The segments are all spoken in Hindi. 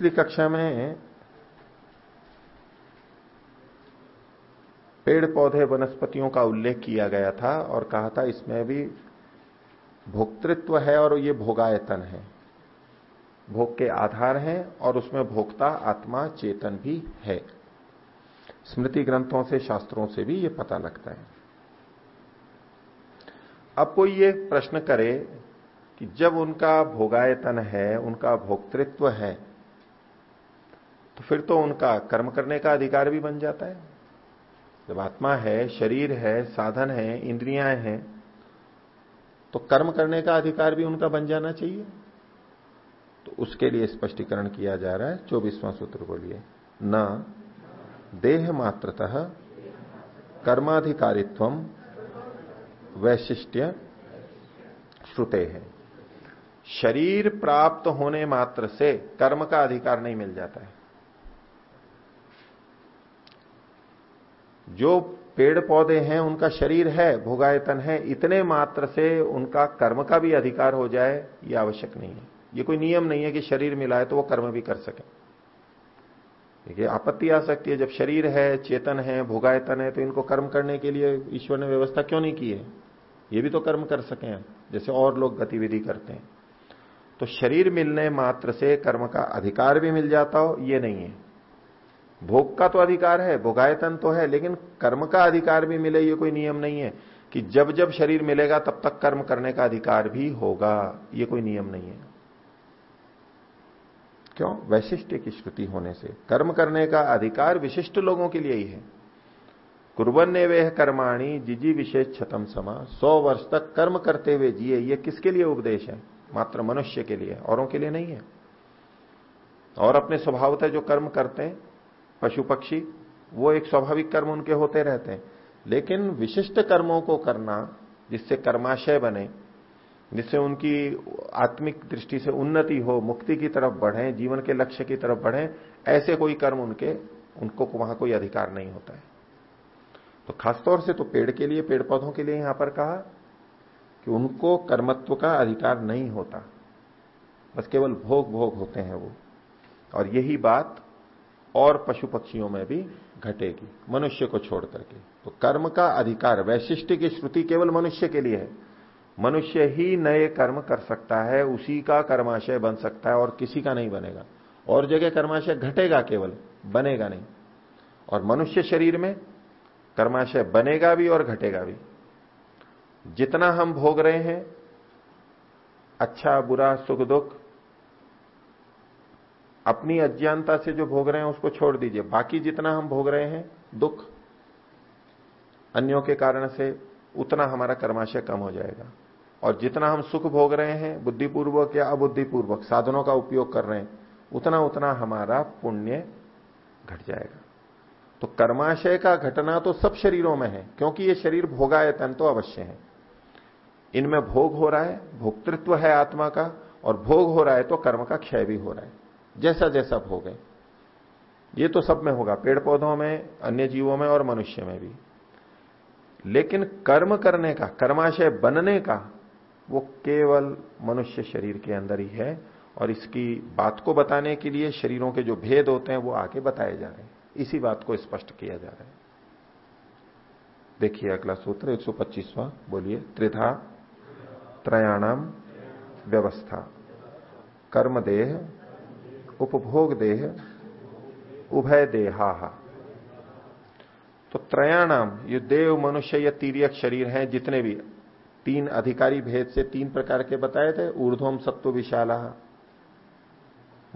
पिछली कक्षा में पेड़ पौधे वनस्पतियों का उल्लेख किया गया था और कहा था, इसमें भी भोक्तृत्व है और ये भोगायतन है। भोग के आधार हैं और उसमें भोक्ता, आत्मा, चेतन भी है। स्मृति ग्रंथों से, शास्त्रों से भी ये पता लगता है। अब कोई ये प्रश्न करे कि जब उनका भोगायतन है, उनका भोक्तृत्व है तो फिर तो उनका कर्म करने का अधिकार भी बन जाता है। जब आत्मा है, शरीर है, साधन है, इंद्रियाँ हैं तो कर्म करने का अधिकार भी उनका बन जाना चाहिए। तो उसके लिए स्पष्टीकरण किया जा रहा है, चौबीसवां सूत्र को लिए न, देह मात्रतः, कर्माधिकारित्व, वैशिष्ट्य, श्रुते है। शरीर प्राप्त होने मात्र से कर्म का अधिकार नहीं मिल जाता है। जो पेड़ पौधे हैं, उनका शरीर है, भोगायतन है, इतने मात्र से उनका कर्म का भी अधिकार हो जाए, ये आवश्यक नहीं है। ये कोई नियम नहीं है कि शरीर मिलाए तो वो कर्म भी कर सके। देखिए, आपत्ति आ सकती है जब शरीर है, चेतन है, भोगायतन है तो इनको कर्म करने के लिए ईश्वर ने व्यवस्था क्यों नहीं की है? ये भी तो कर्म कर सके जैसे और लोग गतिविधि करते हैं। तो शरीर मिलने मात्र से कर्म का अधिकार भी मिल जाता हो, ये नहीं है। भोग का तो अधिकार है, भोगायतन तो है, लेकिन कर्म का अधिकार भी मिले, ये कोई नियम नहीं है कि जब जब शरीर मिलेगा तब तक कर्म करने का अधिकार भी होगा, ये कोई नियम नहीं है। क्यों? वैशिष्ट की श्रुति होने से। कर्म करने का अधिकार विशिष्ट लोगों के लिए ही है। कुरबन ने वे कर्माणी जिजी विशेष छतम समा। सौ वर्ष तक कर्म करते हुए जिए, ये किसके लिए उपदेश है? मात्र मनुष्य के लिए, औरों के लिए नहीं है। और अपने स्वभावतः जो कर्म करते हैं पशु पक्षी वो एक स्वाभाविक कर्म उनके होते रहते हैं। लेकिन विशिष्ट कर्मों को करना, जिससे कर्माशय बने, जिससे उनकी आत्मिक दृष्टि से उन्नति हो, मुक्ति की तरफ़ बढ़े, जीवन के लक्ष्य की तरफ़ बढ़े, ऐसे कोई कर्म उनके, उनको वहाँ कोई अधिकार नहीं होता है। तो खासतौर से तो पेड़ के लिए, पेड़ पौधों के लिए यहाँ पर कहा कि उनको कर्मत्व का अधिकार नहीं होता। बस केवल भोग भोग होते हैं वो। और यही बात और पशु पक्षियों में भी घटेगी, मनुष्य को छोड़ करके। तो कर्म का अधिकार, वैशिष्ट की श्रुति केवल मनुष्य के लिए है। मनुष्य ही नए कर्म कर सकता है, उसी का कर्माशय बन सकता है और किसी का नहीं बनेगा। और जगह कर्माशय घटेगा केवल, बनेगा नहीं। और मनुष्य शरीर में कर्माशय बनेगा भी और घटेगा भी। जितना हम भोग रहे हैं अच्छा बुरा, सुख, दुख अपनी अज्ञानता से जो भोग रहे हैं उसको छोड़ दीजिए। बाकी जितना हम भोग रहे हैं, दुख, अन्यों के कारण से उतना हमारा कर्माशय कम हो जाएगा। और जितना हम सुख भोग रहे हैं, बुद्धिपूर्वक या अबुद्धिपूर्वक, साधनों का उपयोग कर रहे हैं, उतना उतना हमारा पुण्य घट जाएगा। तो कर्माशय का घटना तो सब शरीरों में है, क्योंकि ये शरीर भोगायतन तो अवश्य है। इनमें भोग हो रहा है, भोक्तृत्व है आत्मा का, और भोग हो रहा है तो कर्म का क्षय भी हो रहा है। जैसा जैसा भोग है ये तो सब में होगा पेड़ पौधों में, अन्य जीवों में और मनुष्य में भी। लेकिन कर्म करने का, कर्माशय बनने का, वो केवल मनुष्य शरीर के अंदर ही है और इसकी बात को बताने के लिए शरीरों के जो भेद होते हैं, वो आगे बताए जा रहे हैं। इसी बात को स्पष्ट किया जा रहा है। देखिए अगला सूत्र 125वां बोलिए, त्रिधा, त्रयाणाम, व्यवस्था। कर्म देह उपभोग देह, उभय देहा। तो त्रयाणाम, ये देव, मनुष्य, या तीर्यक शरीर हैं, जितने भी तीन अधिकारी भेद से तीन प्रकार के बताए थे, ऊर्ध्वम सत्व विशाला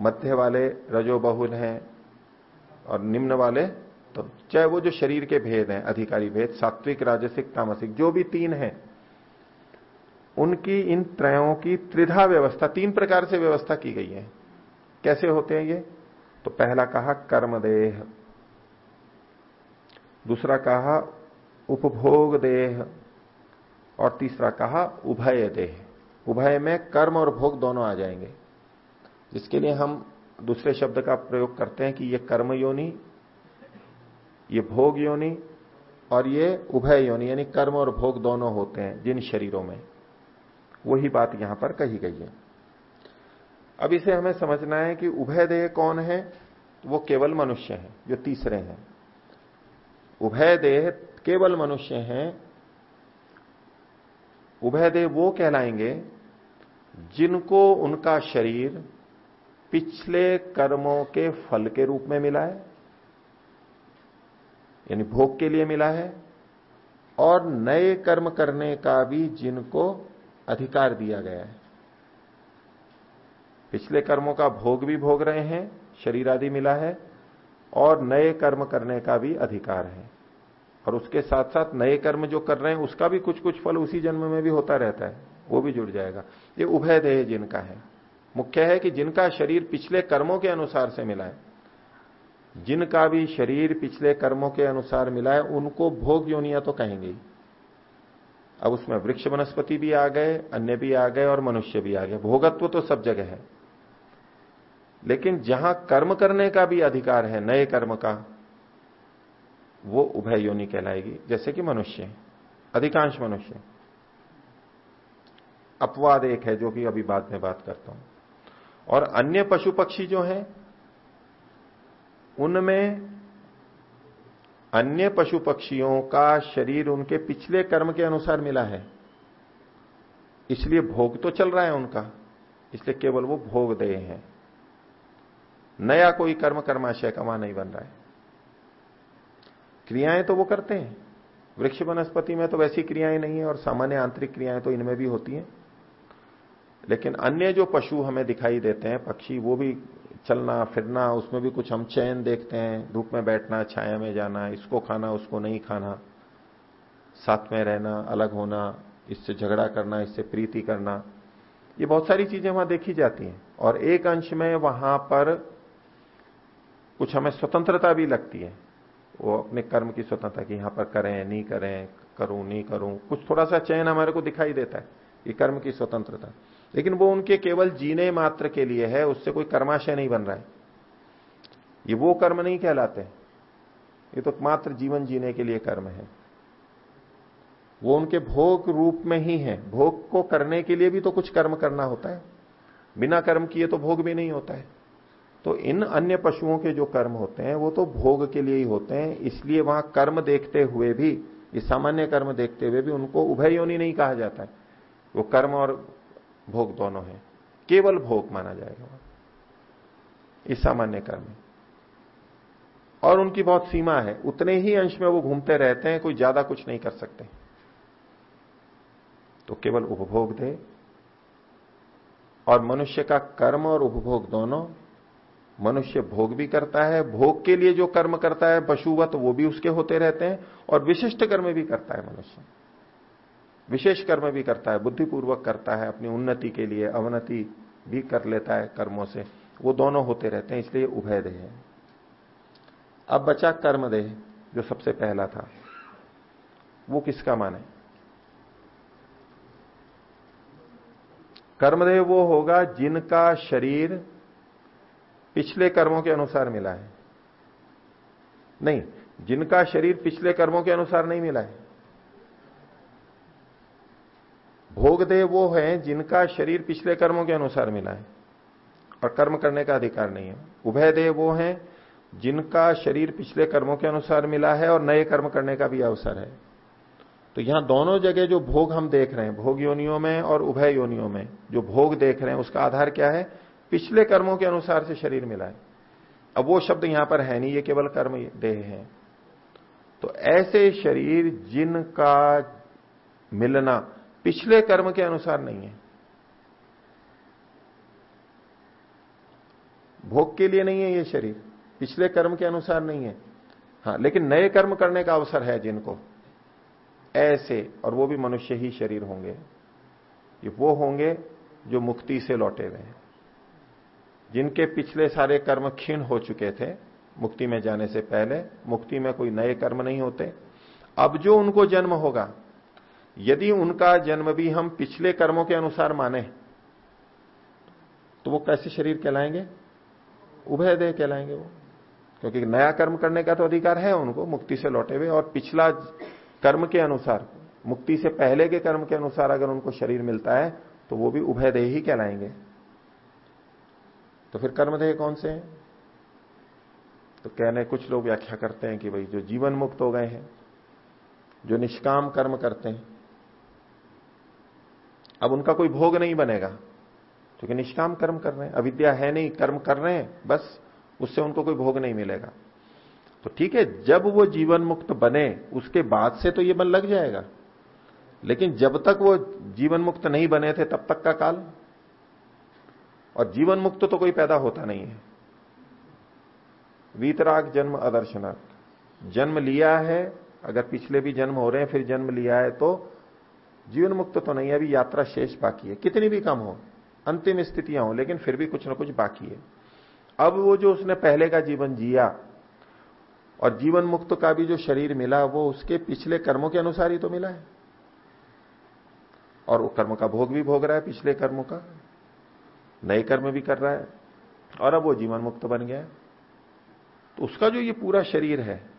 मध्य वाले रजो बहुल हैं, और निम्न वाले तो चाहे वो जो शरीर के भेद हैं, अधिकारी भेद, सात्विक, राजसिक, तामसिक, जो भी तीन हैं, उनकी इन त्रयों की त्रिधा व्यवस्था, तीन प्रकार से व्यवस्था की गई है। कैसे होते हैं ये? तो पहला कहा, कर्मदेह। दूसरा कहा उपभोग देह और तीसरा कहा उभय देह उभय में कर्म और भोग दोनों आ जाएँगे। जिसके लिए हम दूसरे शब्द का प्रयोग करते हैं कि ये कर्म योनि, ये भोग योनि, और ये उभय योनि, यानी कर्म और भोग दोनों होते हैं जिन शरीरों में। वही बात यहाँ पर कही गई है। अब इसे हमें समझना है कि उभय देह कौन है? वो केवल मनुष्य है, जो तीसरे हैं। उभय देह केवल मनुष्य हैं। उभय देह वो कहलाएँगे जिनको उनका शरीर पिछले कर्मों के फल के रूप में मिला है, यानी भोग के लिए मिला है, और नए कर्म करने का भी जिनको अधिकार दिया गया है। पिछले कर्मों का भोग भी भोग रहे हैं, शरीर आदि मिला है, और नए कर्म करने का भी अधिकार है। और उसके साथ साथ नए कर्म जो कर रहे हैं, उसका भी कुछ कुछ फल उसी जन्म में भी होता रहता है, वो भी जुड़ जाएगा। ये उभय देह जिनका है। मुख्य है कि जिनका शरीर पिछले कर्मों के अनुसार से मिला है। जिनका भी शरीर पिछले कर्मों के अनुसार मिला है, उनको भोग योनिया तो कहेंगे अब उसमें वृक्ष वनस्पति भी आ गए, अन्य भी आ गए, और मनुष्य भी आ गए। भोगत्व तो सब जगह है। लेकिन जहाँ कर्म करने का भी अधिकार है, नए कर्म का, वो उभय योनि कहलाएगी। जैसे कि मनुष्य अधिकांश मनुष्य अपवाद एक है, जो कि अभी बाद में बात करता हूँ। और अन्य पशु पक्षी जो हैं, उनमें अन्य पशु पक्षियों का शरीर उनके पिछले कर्म के अनुसार मिला है। इसलिए भोग तो चल रहा है उनका, इसलिए केवल वो भोग दे हैं। नया कोई कर्म कर्माशय कमा नहीं बन रहा है। क्रियाएँ तो वो करते हैं। वृक्ष वनस्पति में तो वैसी क्रियाएँ नहीं है और सामान्य आंतरिक क्रियाएँ तो इनमें भी होती हैं। लेकिन अन्य जो पशु हमें दिखाई देते हैं, पक्षी, वो भी चलना, फिरना, उसमें भी कुछ हम चयन देखते हैं, धूप में बैठना, छाया में जाना, इसको खाना, उसको नहीं खाना, साथ में रहना, अलग होना, इससे झगड़ा करना, इससे प्रीति करना, ये बहुत सारी चीज़ें वहाँ देखी जाती हैं। और एक अंश में वहाँ पर कुछ हमें स्वतंत्रता भी लगती है। वो अपने कर्म की स्वतंत्रता की यहाँ पर करें, नहीं करें, करूँ, नहीं करूँ, कुछ थोड़ा सा चयन हमारे को दिखाई देता है ये कर्म की स्वतंत्रता। लेकिन वो उनके केवल जीने मात्र के लिए है, उससे कोई कर्माशय नहीं बन रहा है। ये वो कर्म नहीं कहलाते ये तो मात्र जीवन जीने के लिए कर्म है। वो उनके भोग रूप में ही है। भोग को करने के लिए भी तो कुछ कर्म करना होता है। बिना कर्म किए तो भोग भी नहीं होता है। तो इन अन्य पशुओं के जो कर्म होते हैं, वो तो भोग के लिए ही होते हैं, इसलिए वहाँ कर्म देखते हुए भी, ये सामान्य कर्म देखते हुए भी उनको उभय योनि नहीं कहा जाता है। वो कर्म और भोग दोनों है। केवल भोग माना जाएगा वहाँ। इस सामान्य कर्म और उनकी बहुत सीमा है। उतने ही अंश में वो घूमते रहते हैं, कोई ज़्यादा कुछ नहीं कर सकते। तो केवल उपभोग दे। और मनुष्य का कर्म और उपभोग दोनों मनुष्य भोग भी करता है, भोग के लिए जो कर्म करता है, पशुवत वो भी उसके होते रहते हैं और विशिष्ट कर्म भी करता है मनुष्य। विशेष कर्म भी करता है, बुद्धिपूर्वक करता है, अपनी उन्नति के लिए अवनति भी कर लेता है कर्मों से। वो दोनों होते रहते हैं, इसलिए उभय देह है। अब बचा कर्म देह जो सबसे पहला था। वो किसका माने? कर्मदेह वो होगा जिनका शरीर पिछले कर्मों के अनुसार मिला है। नहीं, जिनका शरीर पिछले कर्मों के अनुसार नहीं मिला है। भोगदेव वो है जिनका शरीर पिछले कर्मों के अनुसार मिला है और कर्म करने का अधिकार नहीं है। उभय देव वो है जिनका शरीर पिछले कर्मों के अनुसार मिला है और नए कर्म करने का भी अवसर है। तो यहाँ दोनों जगह जो भोग हम देख रहे हैं, भोग योनियों में और उभय योनियों में, जो भोग देख रहे हैं, उसका आधार क्या है? पिछले कर्मों के अनुसार से शरीर मिला है। अब वो शब्द यहाँ पर है नहीं, ये केवल कर्म देह है। तो ऐसे शरीर जिनका मिलना पिछले कर्म के अनुसार नहीं है, भोग के लिए नहीं है ये शरीर, पिछले कर्म के अनुसार नहीं है। हाँ लेकिन नए कर्म करने का अवसर है जिनको, ऐसे, और वो भी मनुष्य ही शरीर होंगे। ये वो होंगे जो मुक्ति से लौटे हुए हैं। जिनके पिछले सारे कर्म क्षीण हो चुके थे, मुक्ति में जाने से पहले, मुक्ति में कोई नए कर्म नहीं होते। अब जो उनको जन्म होगा, यदि उनका जन्म भी हम पिछले कर्मों के अनुसार माने तो वो कैसे शरीर कहलाएँगे? उभय देह कहलाएँगे वो। क्योंकि नया कर्म करने का तो अधिकार है उनको, मुक्ति से लौटे हुए, और पिछला कर्म के अनुसार, मुक्ति से पहले के कर्म के अनुसार अगर उनको शरीर मिलता है तो वो भी उभय देह ही कहलाएँगे। तो फिर कर्मदेह कौन से हैं? तो कहने कुछ लोग व्याख्या करते हैं कि भाई जो जीवन मुक्त हो गए हैं, जो निष्काम कर्म करते हैं, अब उनका कोई भोग नहीं बनेगा, क्योंकि निष्काम कर्म कर रहे हैं, अविद्या है नहीं, कर्म कर रहे हैं, बस उससे उनको कोई भोग नहीं मिलेगा। तो ठीक है, जब वो जीवन मुक्त बने, उसके बाद से तो ये मन लग जाएगा, लेकिन जब तक वो जीवन मुक्त नहीं बने थे, तब तक का काल और जीवन मुक्त तो कोई पैदा होता नहीं है। वीतराग जन्म अदर्शनार्थ जन्म लिया है, अगर पिछले भी जन्म हो रहे हैं, फिर जन्म लिया है तो जीवन मुक्त तो नहीं है, अभी यात्रा शेष बाकी है। कितनी भी कम हो, अंतिम स्थितियाँ हो, लेकिन फिर भी कुछ ना कुछ बाकी है। अब वो जो उसने पहले का जीवन जिया, और जीवन मुक्त का भी जो शरीर मिला, वो उसके पिछले कर्मों के अनुसार ही तो मिला है। और वो कर्म का भोग भी भोग रहा है, पिछले कर्मों का। नए कर्म भी कर रहा है, और अब वो जीवन मुक्त बन गया है। तो उसका जो ये पूरा शरीर है,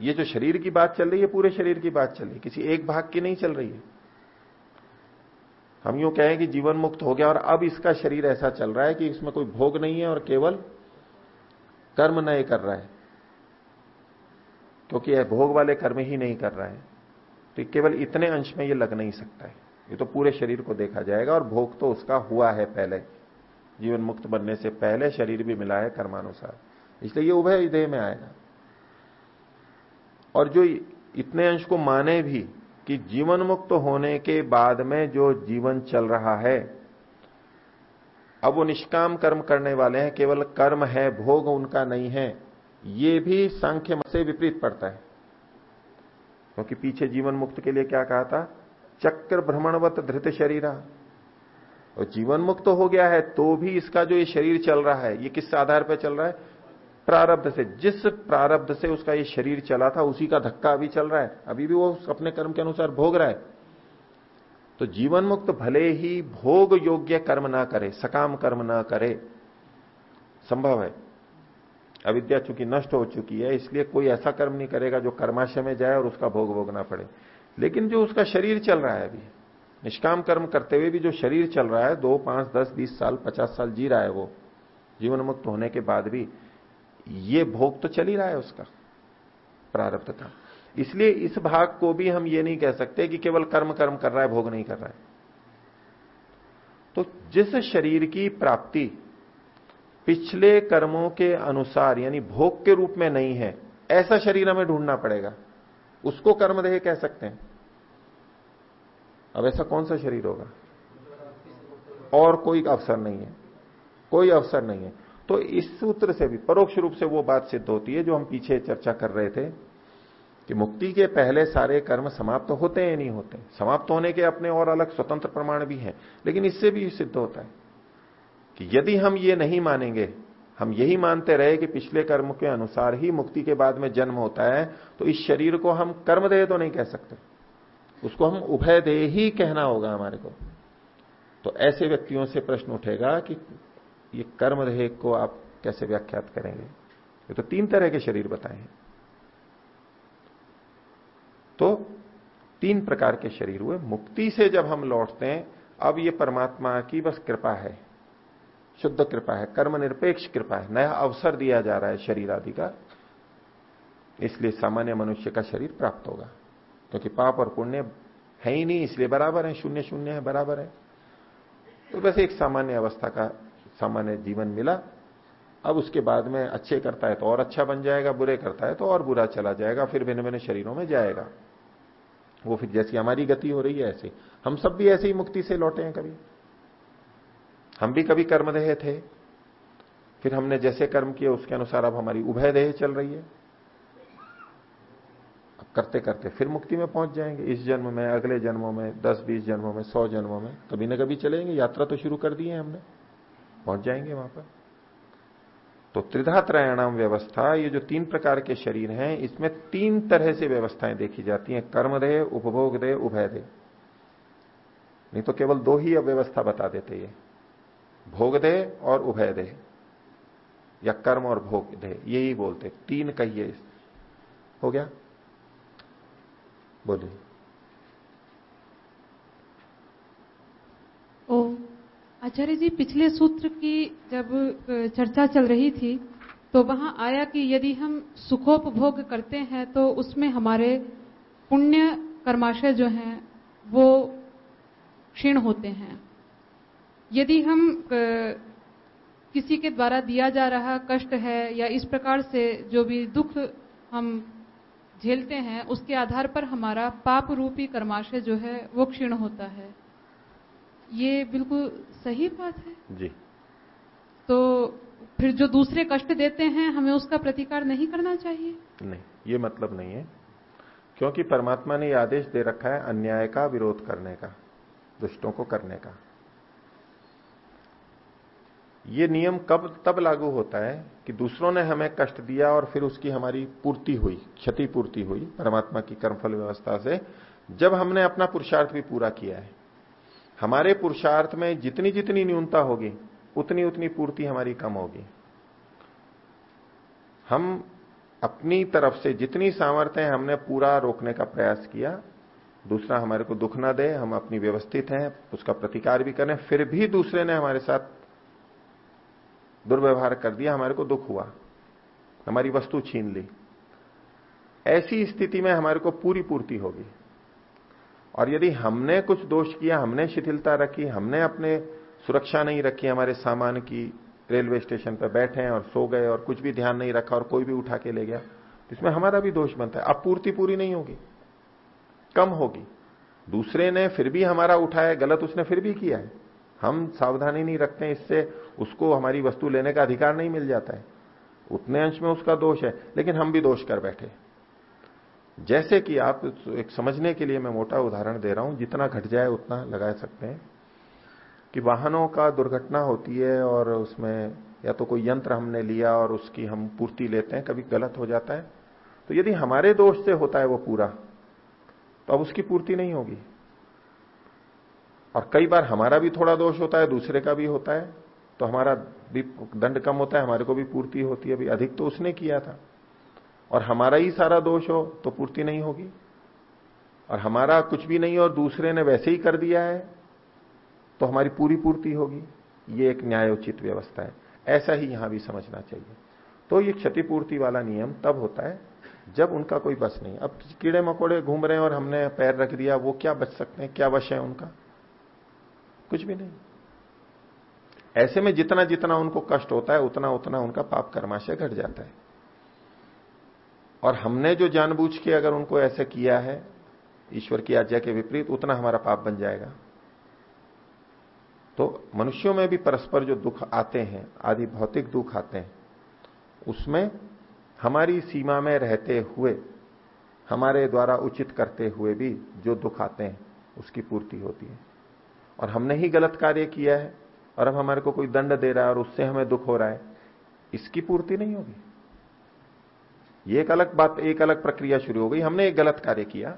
ये जो शरीर की बात चल रही है पूरे शरीर की बात चल रही है। किसी एक भाग की नहीं चल रही है। हम यूँ कहें कि जीवन मुक्त हो गया और अब इसका शरीर ऐसा चल रहा है कि इसमें कोई भोग नहीं है और केवल कर्म नए कर रहा है। क्योंकि यह भोग वाले कर्म ही नहीं कर रहा है। तो केवल इतने अंश में यह लग नहीं सकता है। ये तो पूरे शरीर को देखा जाएगा और भोग तो उसका हुआ है पहले। जीवन मुक्त बनने से पहले शरीर भी मिला है कर्मानुसार। इसलिए ये उभय देह में आएगा। और जो इतने अंश को माने भी कि जीवन मुक्त होने के बाद में जो जीवन चल रहा है, अब वो निष्काम कर्म करने वाले हैं, केवल कर्म है, भोग उनका नहीं है, ये भी सांख्य से विपरीत पड़ता है। क्योंकि पीछे जीवन मुक्त के लिए क्या कहा था? चक्र भ्रमणवत धृत शरीरा। और जीवन मुक्त तो हो गया है तो भी इसका जो ये शरीर चल रहा है, ये किस आधार पर चल रहा है? प्रारब्ध से। जिस प्रारब्ध से उसका ये शरीर चला था, उसी का धक्का अभी चल रहा है। अभी भी वो अपने कर्म के अनुसार भोग रहा है। तो जीवन मुक्त भले ही भोग योग्य कर्म ना करे, सकाम कर्म ना करे, संभव है। अविद्या चूँकि नष्ट हो चुकी है, इसलिए कोई ऐसा कर्म नहीं करेगा जो कर्माशय में जाए और उसका भोग भोगना पड़े। लेकिन जो उसका शरीर चल रहा है अभी निष्काम कर्म करते हुए भी जो शरीर चल रहा है, दो, पाँच, दस, बीस साल, पचास साल जी रहा है वो, जीवन मुक्त होने के बाद भी, ये भोग तो चल ही रहा है उसका, प्रारब्ध का इसलिए इस भाग को भी हम ये नहीं कह सकते कि केवल कर्म कर्म कर रहा है, भोग नहीं कर रहा है। तो जिस शरीर की प्राप्ति पिछले कर्मों के अनुसार, यानी भोग के रूप में नहीं है, ऐसा शरीर हमें ढूंढना पड़ेगा। उसको कर्मदेह कह सकते हैं। अब ऐसा कौन सा शरीर होगा? और कोई अवसर नहीं है। कोई अवसर नहीं है। तो इस सूत्र से भी, परोक्ष रूप से वो बात सिद्ध होती है जो हम पीछे चर्चा कर रहे थे, कि मुक्ति के पहले सारे कर्म समाप्त होते हैं नहीं होते? समाप्त होने के अपने और अलग स्वतंत्र प्रमाण भी हैं। लेकिन इससे भी सिद्ध होता है कि यदि हम ये नहीं मानेंगे, हम यही मानते रहे कि पिछले कर्म के अनुसार ही मुक्ति के बाद में जन्म होता है तो इस शरीर को हम कर्मदेह तो नहीं कह सकते। उसको हम उभय देह ही कहना होगा हमारे को। तो ऐसे व्यक्तियों से प्रश्न उठेगा कि ये कर्मदेह को आप कैसे व्याख्यात करेंगे? ये तो तीन तरह के शरीर बताए हैं। तो तीन प्रकार के शरीर हुए। मुक्ति से जब हम लौटते हैं, अब ये परमात्मा की बस कृपा है। शुद्ध कृपा है कर्म निरपेक्ष कृपा है। नया अवसर दिया जा रहा है शरीर आदि का। इसलिए सामान्य मनुष्य का शरीर प्राप्त होगा। क्योंकि पाप और पुण्य है ही नहीं, इसलिए बराबर है, शून्य शून्य है, बराबर है। तो बस एक सामान्य अवस्था का सामान्य जीवन मिला। अब उसके बाद में अच्छे करता है तो और अच्छा बन जाएगा, बुरे करता है तो और बुरा चला जाएगा, फिर भिन्न भिन्न शरीरों में जाएगा। वो फिर जैसी हमारी गति हो रही है, ऐसे। हम सब भी ऐसे ही मुक्ति से लौटे हैं कभी। हम भी कभी कर्मदेह थे। फिर हमने जैसे कर्म किए, उसके अनुसार अब हमारी उभय देह चल रही है। करते करते फिर मुक्ति में पहुँच जाएँगे। इस जन्म में, अगले जन्मों में, दस, बीस जन्मों में, सौ जन्मों में, कभी ना कभी चलेंगे। यात्रा तो शुरू कर दी है हमने। पहुँच जाएँगे वहाँ पर। तो त्रिधा त्रयाणाम व्यवस्था, ये जो तीन प्रकार के शरीर हैं, इसमें तीन तरह से व्यवस्थाएँ देखी जाती हैं। कर्म दे उपभोग दे उभय दे नहीं तो केवल दो ही अव्यवस्था बता देते ये। भोग दे और उभय दे या कर्म और भोग दे यही बोलते। तीन कहिए। हो गया? बोलिए। ओ, आचार्य जी, पिछले सूत्र की जब चर्चा चल रही थी तो वहाँ आया कि यदि हम सुखोपभोग करते हैं तो उसमें हमारे पुण्य कर्माशय जो हैं, वो क्षीण होते हैं। यदि हम किसी के द्वारा दिया जा रहा कष्ट है, या इस प्रकार से जो भी दुख हम झेलते हैं उसके आधार पर हमारा पाप रूपी कर्माशय जो है वो क्षीण होता है। ये बिल्कुल सही बात है? जी। तो फिर जो दूसरे कष्ट देते हैं हमें उसका प्रतिकार नहीं करना चाहिए? नहीं ये मतलब नहीं है। क्योंकि परमात्मा ने यह आदेश दे रखा है अन्याय का विरोध करने का दुष्टों को करने का। ये नियम कब, तब लागू होता है कि दूसरों ने हमें कष्ट दिया और फिर उसकी हमारी पूर्ति हुई क्षति पूर्ति हुई, परमात्मा की कर्मफल व्यवस्था से, जब हमने अपना पुरुषार्थ भी पूरा किया है। हमारे पुरुषार्थ में जितनी जितनी न्यूनता होगी, उतनी उतनी पूर्ति हमारी कम होगी। हम अपनी तरफ़ से जितनी सामर्थ्य हमने पूरा रोकने का प्रयास किया। दूसरा हमारे को दुख ना दे, हम अपनी व्यवस्थित हैं, उसका प्रतिकार भी करें, फिर भी दूसरे ने हमारे साथ दुर्व्यवहार कर दिया, हमारे को दुख हुआ। हमारी वस्तु छीन ली। ऐसी स्थिति में हमारे को पूरी पूर्ति होगी। और यदि हमने कुछ दोष किया, हमने शिथिलता रखी, हमने अपने सुरक्षा नहीं रखी, हमारे सामान की रेलवे स्टेशन पर बैठे और सो गए और कुछ भी ध्यान नहीं रखा और कोई भी उठा के ले गया तो इसमें हमारा भी दोष बनता है। अब पूर्ति पूरी नहीं होगी। कम होगी। दूसरे ने फिर भी हमारा उठाया, गलत उसने फिर भी किया है। हम सावधानी नहीं रखते इससे, उसको हमारी वस्तु लेने का अधिकार नहीं मिल जाता है। उतने अंश में उसका दोष है, लेकिन हम भी दोष कर बैठे जैसे कि आप एक समझने के लिए मैं मोटा उदाहरण दे रहा हूँ, जितना घट जाए उतना लगा सकते हैं कि वाहनों का दुर्घटना होती है और उसमें या तो कोई यंत्र हमने लिया और उसकी हम पूर्ति लेते हैं, कभी गलत हो जाता है। तो यदि हमारे दोष से होता है वो पूरा तो अब उसकी पूर्ति नहीं होगी। और कई बार हमारा भी थोड़ा दोष होता है, दूसरे का भी होता है तो हमारा भी दंड कम होता है, हमारे को भी पूर्ति होती है। अभी अधिक तो उसने किया था। और हमारा ही सारा दोष हो तो पूर्ति नहीं होगी। और हमारा कुछ भी नहीं और दूसरे ने वैसे ही कर दिया है तो हमारी पूरी पूर्ति होगी। ये एक न्यायोचित व्यवस्था है। ऐसा ही यहाँ भी समझना चाहिए। तो ये क्षतिपूर्ति वाला नियम तब होता है, जब उनका कोई बस नहीं। अब कीड़े मकोड़े घूम रहे हैं और हमने पैर रख दिया, वो क्या बच सकते हैं? क्या वश है उनका? कुछ भी नहीं। ऐसे में जितना जितना उनको कष्ट होता है, उतना उतना उनका पाप कर्माशय घट जाता है। और हमने जो जानबूझ के अगर उनको ऐसे किया है, ईश्वर की आज्ञा के विपरीत, उतना हमारा पाप बन जाएगा। तो मनुष्यों में भी परस्पर जो दुख आते हैं, आदि भौतिक दुख आते हैं, उसमें हमारी सीमा में रहते हुए, हमारे द्वारा उचित करते हुए भी जो दुख आते हैं, उसकी पूर्ति होती है। और हमने ही गलत कार्य किया है और अब हमारे को कोई दंड दे रहा है और उससे हमें दुख हो रहा है, इसकी पूर्ति नहीं होगी। ये एक अलग बात, एक अलग प्रक्रिया शुरू हो गई। हमने एक गलत कार्य किया,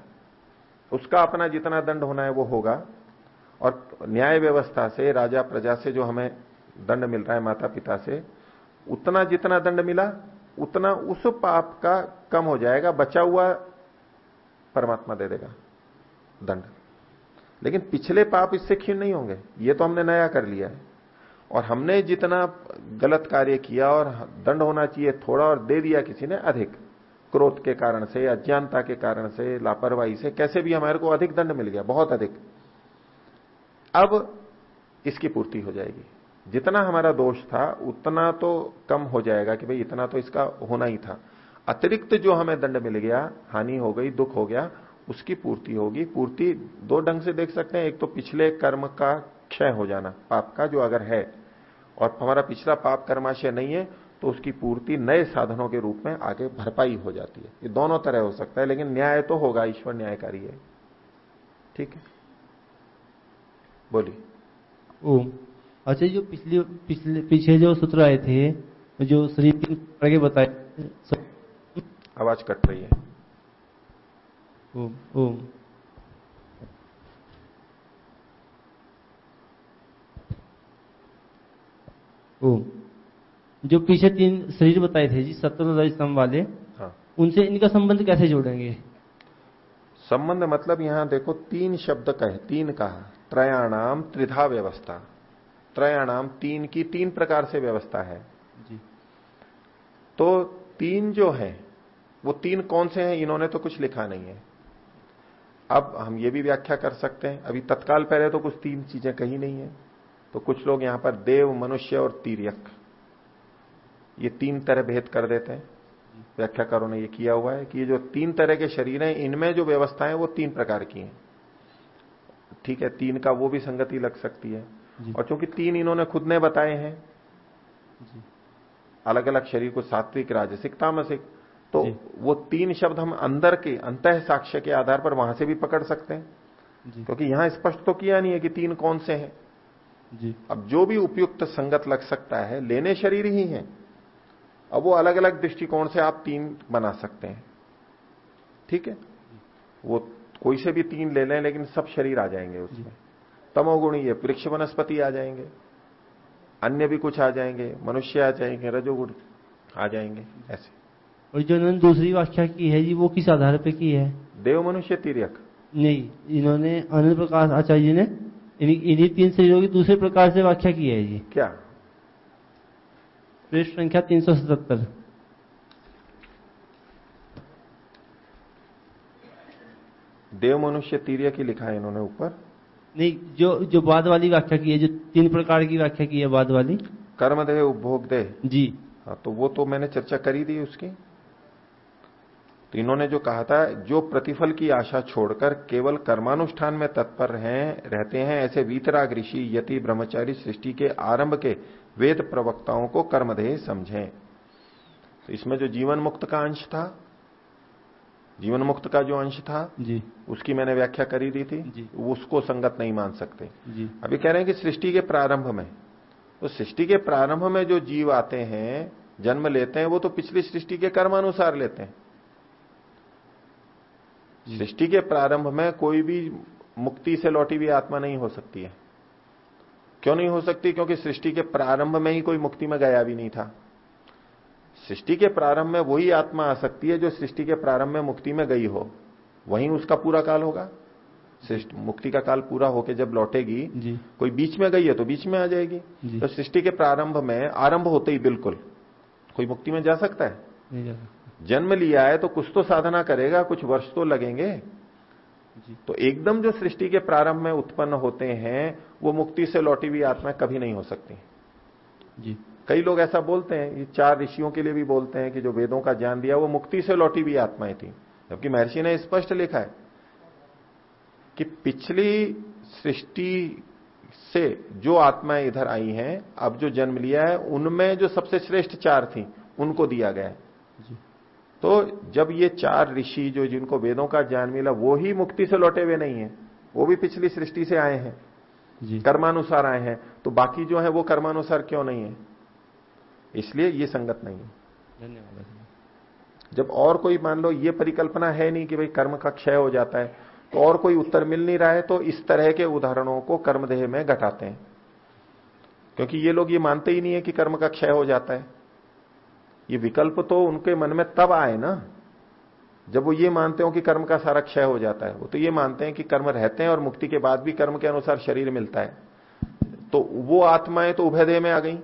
उसका अपना जितना दंड होना है वो होगा। और न्याय व्यवस्था से, राजा प्रजा से जो हमें दंड मिल रहा है माता पिता से, उतना जितना दंड मिला, उतना उस पाप का कम हो जाएगा, बचा हुआ परमात्मा दे देगा दंड। लेकिन पिछले पाप इससे क्षीण नहीं होंगे। ये तो हमने नया कर लिया है। और हमने जितना गलत कार्य किया और दंड होना चाहिए थोड़ा और दे दिया किसी ने अधिक। क्रोध के कारण से, अज्ञानता के कारण से, लापरवाही से, कैसे भी हमारे को अधिक दंड मिल गया, बहुत अधिक। अब इसकी पूर्ति हो जाएगी। जितना हमारा दोष था, उतना तो कम हो जाएगा कि भाई इतना तो इसका होना ही था। अतिरिक्त जो हमें दंड मिल गया, हानि हो गई, दुख हो गया उसकी पूर्ति होगी। पूर्ति दो ढंग से देख सकते हैं। एक तो पिछले कर्म का क्षय हो जाना पाप का जो अगर है और हमारा पिछला पाप कर्माशय नहीं है तो उसकी पूर्ति नए साधनों के रूप में आगे भरपाई हो जाती है। ये दोनों तरह हो सकता है लेकिन न्याय तो होगा ईश्वर न्यायकारी है। ठीक है? बोलिए। ओ अच्छा जो पिछले पिछले पीछे जो सूत्र आए थे जो शरीर बताए आवाज़ कट रही है। ओम ओम। ओम। जो पीछे तीन शरीर बताए थे जी सत्तर स्तंभ वाले हाँ। उनसे इनका संबंध कैसे जोड़ेंगे? संबंध मतलब यहाँ देखो तीन शब्द कहे तीन कहा। त्रयाणाम त्रिधा व्यवस्था। त्रयाणाम तीन की तीन प्रकार से व्यवस्था है। जी। तो तीन जो है वो तीन कौन से हैं इन्होंने तो कुछ लिखा नहीं है। अब हम ये भी व्याख्या कर सकते हैं अभी तत्काल पहले तो कुछ तीन चीज़ें कही नहीं है तो कुछ लोग यहाँ पर देव मनुष्य और तीर्यक। ये तीन तरह भेद कर देते हैं। व्याख्याकारों ने ये किया हुआ है कि ये जो तीन तरह के शरीर हैं इनमें जो व्यवस्थाएँ वो तीन प्रकार की हैं। ठीक है तीन का वो भी संगति लग सकती है। और चूँकि तीन इन्होंने खुद ने बताए हैं अलग अलग शरीर को सात्विक राजसिक तामसिक तो वो तीन शब्द हम अंदर के अंत साक्ष्य के आधार पर वहाँ से भी पकड़ सकते हैं। क्योंकि यहाँ स्पष्ट तो किया नहीं है कि तीन कौन से हैं। जी। अब जो भी उपयुक्त संगत लग सकता है लेने शरीर ही है। अब वो अलग अलग दृष्टिकोण से आप तीन बना सकते हैं। ठीक है? वो कोई से भी तीन ले लें लेकिन सब शरीर आ जाएँगे उसमें। तमोगुणी ये वृक्ष वनस्पति आ जाएँगे। अन्य भी कुछ आ जाएँगे मनुष्य आ जाएँगे रजोगुण आ जाएँगे ऐसे। और जो इन्होंने दूसरी व्याख्या की है जी वो किस आधार पे की है? देव मनुष्य तिरक नहीं इन्होंने अनिल प्रकाश आचार्य जी ने इन्हीं तीन शरीरों की दूसरे प्रकार से व्याख्या की है जी। क्या? पृष्ठ संख्या तीन सौ सतहत्तर। देव मनुष्य तीर्य की लिखा है इन्होंने ऊपर। नहीं जो जो बाद वाली व्याख्या की है जो तीन प्रकार की व्याख्या की है बाद वाली। कर्म दे उपभोग दे जी। हाँ तो वो तो मैंने चर्चा करी दी उसकी। तो इन्होंने जो कहा था जो प्रतिफल की आशा छोड़कर केवल कर्मानुष्ठान में तत्पर हैं रहते हैं ऐसे वीतराग ऋषि यति ब्रह्मचारी सृष्टि के आरंभ के वेद प्रवक्ताओं को कर्मदेह समझें। तो इसमें जो जीवन मुक्त का अंश था जीवन मुक्त का जो अंश था जी। उसकी मैंने व्याख्या करी दी थी जी। उसको संगत नहीं मान सकते। जी। अभी कह रहे हैं कि सृष्टि के प्रारंभ में तो सृष्टि के प्रारंभ में जो जीव आते हैं जन्म लेते हैं वो तो पिछली सृष्टि के कर्मानुसार लेते हैं। सृष्टि के प्रारंभ में कोई भी मुक्ति से लौटी हुई आत्मा नहीं हो सकती है। क्यों नहीं हो सकती? क्योंकि सृष्टि के प्रारंभ में ही कोई मुक्ति में गया भी नहीं था। सृष्टि के प्रारंभ में वही आत्मा आ सकती है जो सृष्टि के प्रारंभ में मुक्ति में गई हो। वहीं उसका पूरा काल होगा। सृष्टि मुक्ति का काल पूरा होके जब लौटेगी कोई बीच में गई है तो बीच में आ जाएगी। तो सृष्टि के प्रारंभ में आरंभ होते ही बिल्कुल कोई मुक्ति में जा सकता है? नहीं जा जन्म लिया है तो कुछ तो साधना करेगा कुछ वर्ष तो लगेंगे। तो एकदम जो सृष्टि के प्रारंभ में उत्पन्न होते हैं वो मुक्ति से लौटी हुई आत्मा कभी नहीं हो सकती। जी। कई लोग ऐसा बोलते हैं ये चार ऋषियों के लिए भी बोलते हैं कि जो वेदों का ज्ञान दिया वो मुक्ति से लौटी हुई आत्माएँ थी। जबकि महर्षि ने स्पष्ट लिखा है कि पिछली सृष्टि से जो आत्माएँ इधर आई हैं अब जो जन्म लिया है उनमें जो सबसे श्रेष्ठ चार थी उनको दिया गया है। तो जब ये चार ऋषि जो जिनको वेदों का ज्ञान मिला वो ही मुक्ति से लौटे हुए नहीं है। वो भी पिछली सृष्टि से आए हैं कर्मानुसार आए हैं। तो बाकी जो है वो कर्मानुसार क्यों नहीं है? इसलिए ये संगत नहीं है। धन्यवाद। जब और कोई मान लो ये परिकल्पना है नहीं कि भाई कर्म का क्षय हो जाता है तो और कोई उत्तर मिल नहीं रहा है तो इस तरह के उदाहरणों को कर्मदेह में घटाते हैं। क्योंकि ये लोग ये मानते ही नहीं है कि कर्म का क्षय हो जाता है। ये विकल्प तो उनके मन में तब आए ना, जब वो ये मानते हो कि कर्म का सारा क्षय हो जाता है। वो तो ये मानते हैं कि कर्म रहते हैं और मुक्ति के बाद भी कर्म के अनुसार शरीर मिलता है। तो वो आत्माएँ तो उभयदेह में आ गई।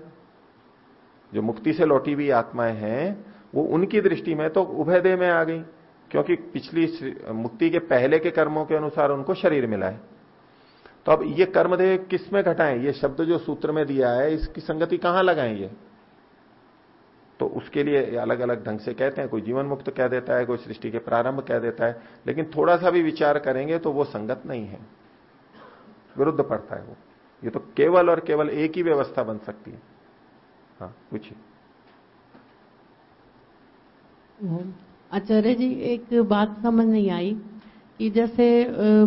जो मुक्ति से लौटी हुई आत्माएँ हैं, वो उनकी दृष्टि में तो उभयदेह में आ गई, क्योंकि पिछली मुक्ति के पहले के कर्मों के अनुसार उनको शरीर मिला है। तो अब ये कर्मदेह किसमें घटाएँ? ये शब्द जो सूत्र में दिया है, इसकी संगति कहाँ लगाएँ ये? तो उसके लिए अलग अलग ढंग से कहते हैं, कोई जीवन मुक्त कह देता है, कोई सृष्टि के प्रारंभ कह देता है, लेकिन थोड़ा सा भी विचार करेंगे तो वो संगत नहीं है, विरुद्ध पड़ता है वो। ये तो केवल और केवल एक ही व्यवस्था बन सकती है। हाँ पूछिए। आचार्य जी, एक बात समझ नहीं आई कि जैसे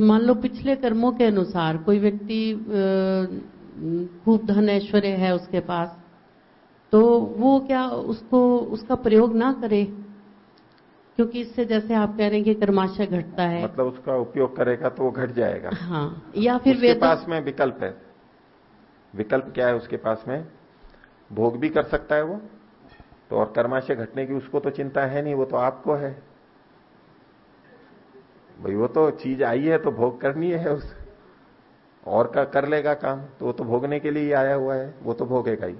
मान लो पिछले कर्मों के अनुसार कोई व्यक्ति खूब धन ऐश्वर्य है उसके पास तो वो क्या उसको उसका प्रयोग ना करे? क्योंकि इससे जैसे आप कह रहे हैं कि कर्माशय घटता है। मतलब उसका उपयोग करेगा तो वो घट जाएगा। हाँ या फिर उसके पास में विकल्प है। विकल्प क्या है उसके पास में? भोग भी कर सकता है वो। तो और कर्माशय घटने की उसको तो चिंता है नहीं वो तो आपको है। भाई वो तो चीज़ आई है तो भोग करनी है उस। और का कर लेगा काम तो वो तो भोगने के लिए ही आया हुआ है। वो तो भोगेगा ही।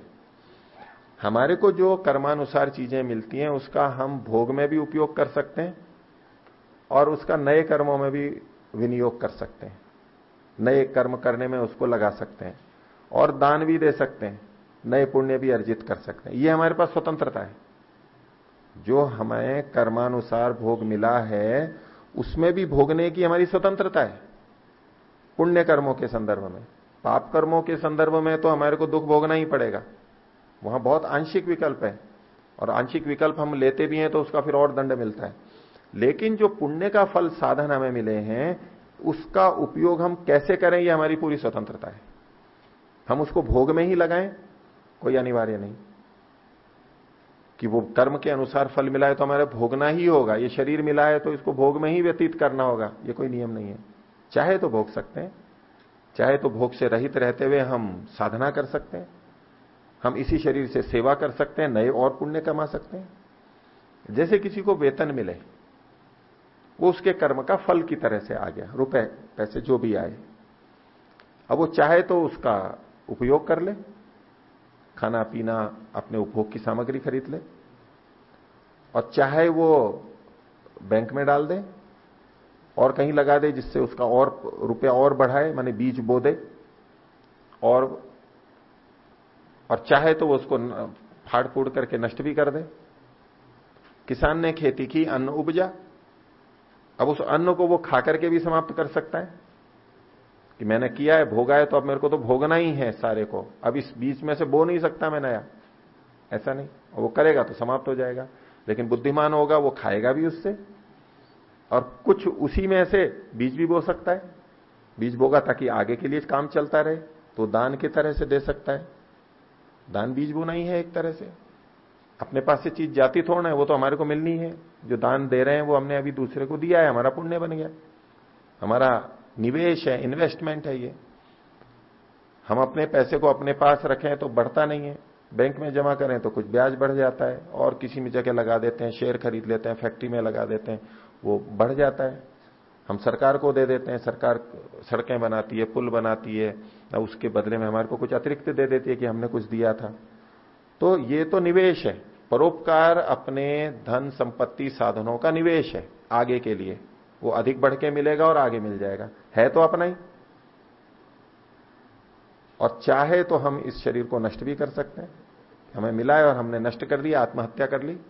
हमारे को जो कर्मानुसार चीज़ें मिलती हैं, उसका हम भोग में भी उपयोग कर सकते हैं और उसका नए कर्मों में भी विनियोग कर सकते हैं। नए कर्म करने में उसको लगा सकते हैं और दान भी दे सकते हैं, नए पुण्य भी अर्जित कर सकते हैं। ये हमारे पास स्वतंत्रता है। जो हमें कर्मानुसार भोग मिला है, उसमें भी भोगने की हमारी स्वतंत्रता है। पुण्य कर्मों के संदर्भ में, पाप कर्मों के संदर्भ में तो हमारे को दुख भोगना ही पड़ेगा। वहाँ बहुत आंशिक विकल्प है। और आंशिक विकल्प हम लेते भी हैं तो उसका फिर और दंड मिलता है। लेकिन जो पुण्य का फल साधन हमें मिले हैं, उसका उपयोग हम कैसे करें, ये हमारी पूरी स्वतंत्रता है। हम उसको भोग में ही लगाएँ, कोई अनिवार्य नहीं। कि वो कर्म के अनुसार फल मिला है तो हमारे भोगना ही होगा। ये शरीर मिला है तो इसको भोग में ही व्यतीत करना होगा। ये कोई नियम नहीं है। चाहे तो भोग सकते हैं, चाहे तो भोग से रहित रहते हुए हम साधना कर सकते हैं। हम इसी शरीर से सेवा कर सकते हैं, नए और पुण्य कमा सकते हैं। जैसे किसी को वेतन मिले, वो उसके कर्म का फल की तरह से आ गया, रुपए, पैसे जो भी आए। अब वो चाहे तो उसका उपयोग कर ले, खाना पीना, अपने उपभोग की सामग्री खरीद ले, और चाहे वो बैंक में डाल दे, और कहीं लगा दे जिससे उसका और रुपया और बढ़ाए, माने बीज बो दे, और और चाहे तो वो उसको फाड़ फूड़ करके नष्ट भी कर दे। किसान ने खेती की, अन्न उपजा। अब उस अन्न को वो खा करके भी समाप्त कर सकता है। कि मैंने किया है, भोगा है तो अब मेरे को तो भोगना ही है सारे को। अब इस बीच में से बो नहीं सकता मैं नया। ऐसा नहीं। और वो करेगा तो समाप्त हो जाएगा। लेकिन बुद्धिमान होगा, वो खाएगा भी उससे। और कुछ उसी में से बीज भी बो सकता है। बीज बोगा ताकि आगे के लिए काम चलता रहे तो दान की तरह से दे सकता है। दान बीज बोना ही है एक तरह से। अपने पास से चीज़ जाती थोड़ा है वो तो हमारे को मिलनी है। जो दान दे रहे हैं, वो हमने अभी दूसरे को दिया है, हमारा पुण्य बन गया। हमारा निवेश है इन्वेस्टमेंट है ये। हम अपने पैसे को अपने पास रखें तो बढ़ता नहीं है। बैंक में जमा करें तो कुछ ब्याज बढ़ जाता है, और किसी में जगह लगा देते हैं शेयर खरीद लेते हैं फैक्ट्री में लगा देते हैं, वो बढ़ जाता है। हम सरकार को दे देते हैं, सरकार सड़कें बनाती है, पुल बनाती है ना उसके बदले में हमारे को कुछ अतिरिक्त दे देती है कि हमने कुछ दिया था। तो ये तो निवेश है, परोपकार अपने धन संपत्ति साधनों का निवेश है, आगे के लिए। वो अधिक बढ़ के मिलेगा और आगे मिल जाएगा। है तो अपना ही। और चाहे तो हम इस शरीर को नष्ट भी कर सकते हैं। हमें मिला है और हमने नष्ट कर दिया, आत्महत्या कर ली।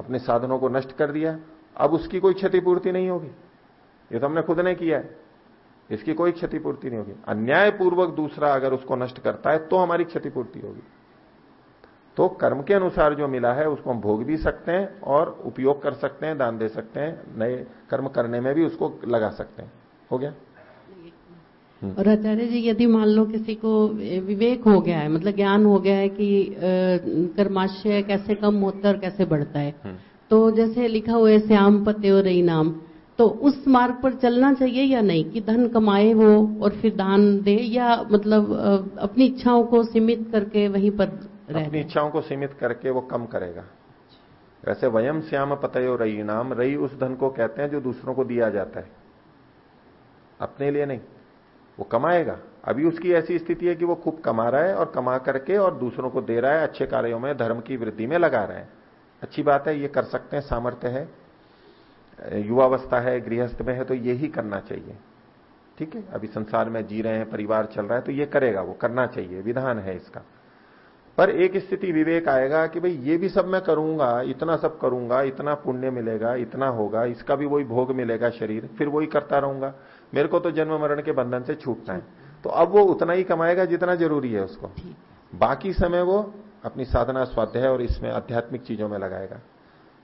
अपने साधनों को नष्ट कर दिया। अब उसकी कोई क्षतिपूर्ति नहीं होगी। ये तो हमने खुद ने किया है। इसकी कोई क्षतिपूर्ति नहीं होगी। अन्यायपूर्वक दूसरा अगर उसको नष्ट करता है तो हमारी क्षतिपूर्ति होगी। तो कर्म के अनुसार जो मिला है उसको हम भोग भी सकते हैं और उपयोग कर सकते हैं दान दे सकते हैं नए कर्म करने में भी उसको लगा सकते हैं। हो गया? हम्म। और आचार्य जी यदि मान लो किसी को विवेक हो गया है मतलब ज्ञान हो गया है कि कर्माशय कैसे कम होता है और कैसे बढ़ता है हम्म। तो जैसे लिखा हुआ है श्याम पते और रही नाम। तो उस मार्ग पर चलना चाहिए या नहीं? कि धन कमाए वो और फिर दान दे या मतलब अपनी इच्छाओं को सीमित करके वहीं पर रहे अपनी इच्छाओं को सीमित करके वो कम करेगा। वैसे वयम श्याम पतयो रई नाम रई उस धन को कहते हैं जो दूसरों को दिया जाता है। अपने लिए नहीं वो कमाएगा। अभी उसकी ऐसी स्थिति है कि वो खूब कमा रहा है और कमा करके और दूसरों को दे रहा है अच्छे कार्यों में धर्म की वृद्धि में लगा रहा है। अच्छी बात है ये कर सकते हैं सामर्थ्य है। युवावस्था है गृहस्थ में है तो ये ही करना चाहिए। ठीक है? अभी संसार में जी रहे हैं परिवार चल रहा है तो ये करेगा वो करना चाहिए विधान है इसका। पर एक स्थिति विवेक आएगा कि भाई ये भी सब मैं करूँगा इतना सब करूँगा इतना पुण्य मिलेगा इतना होगा इसका भी वही भोग मिलेगा शरीर फिर वही करता रहूँगा। मेरे को तो जन्म मरण के बंधन से छूटना है। तो अब वो उतना ही कमाएगा जितना ज़रूरी है उसको। बाकी समय वो अपनी साधना स्वाध्याय और इसमें आध्यात्मिक चीज़ों में लगाएगा।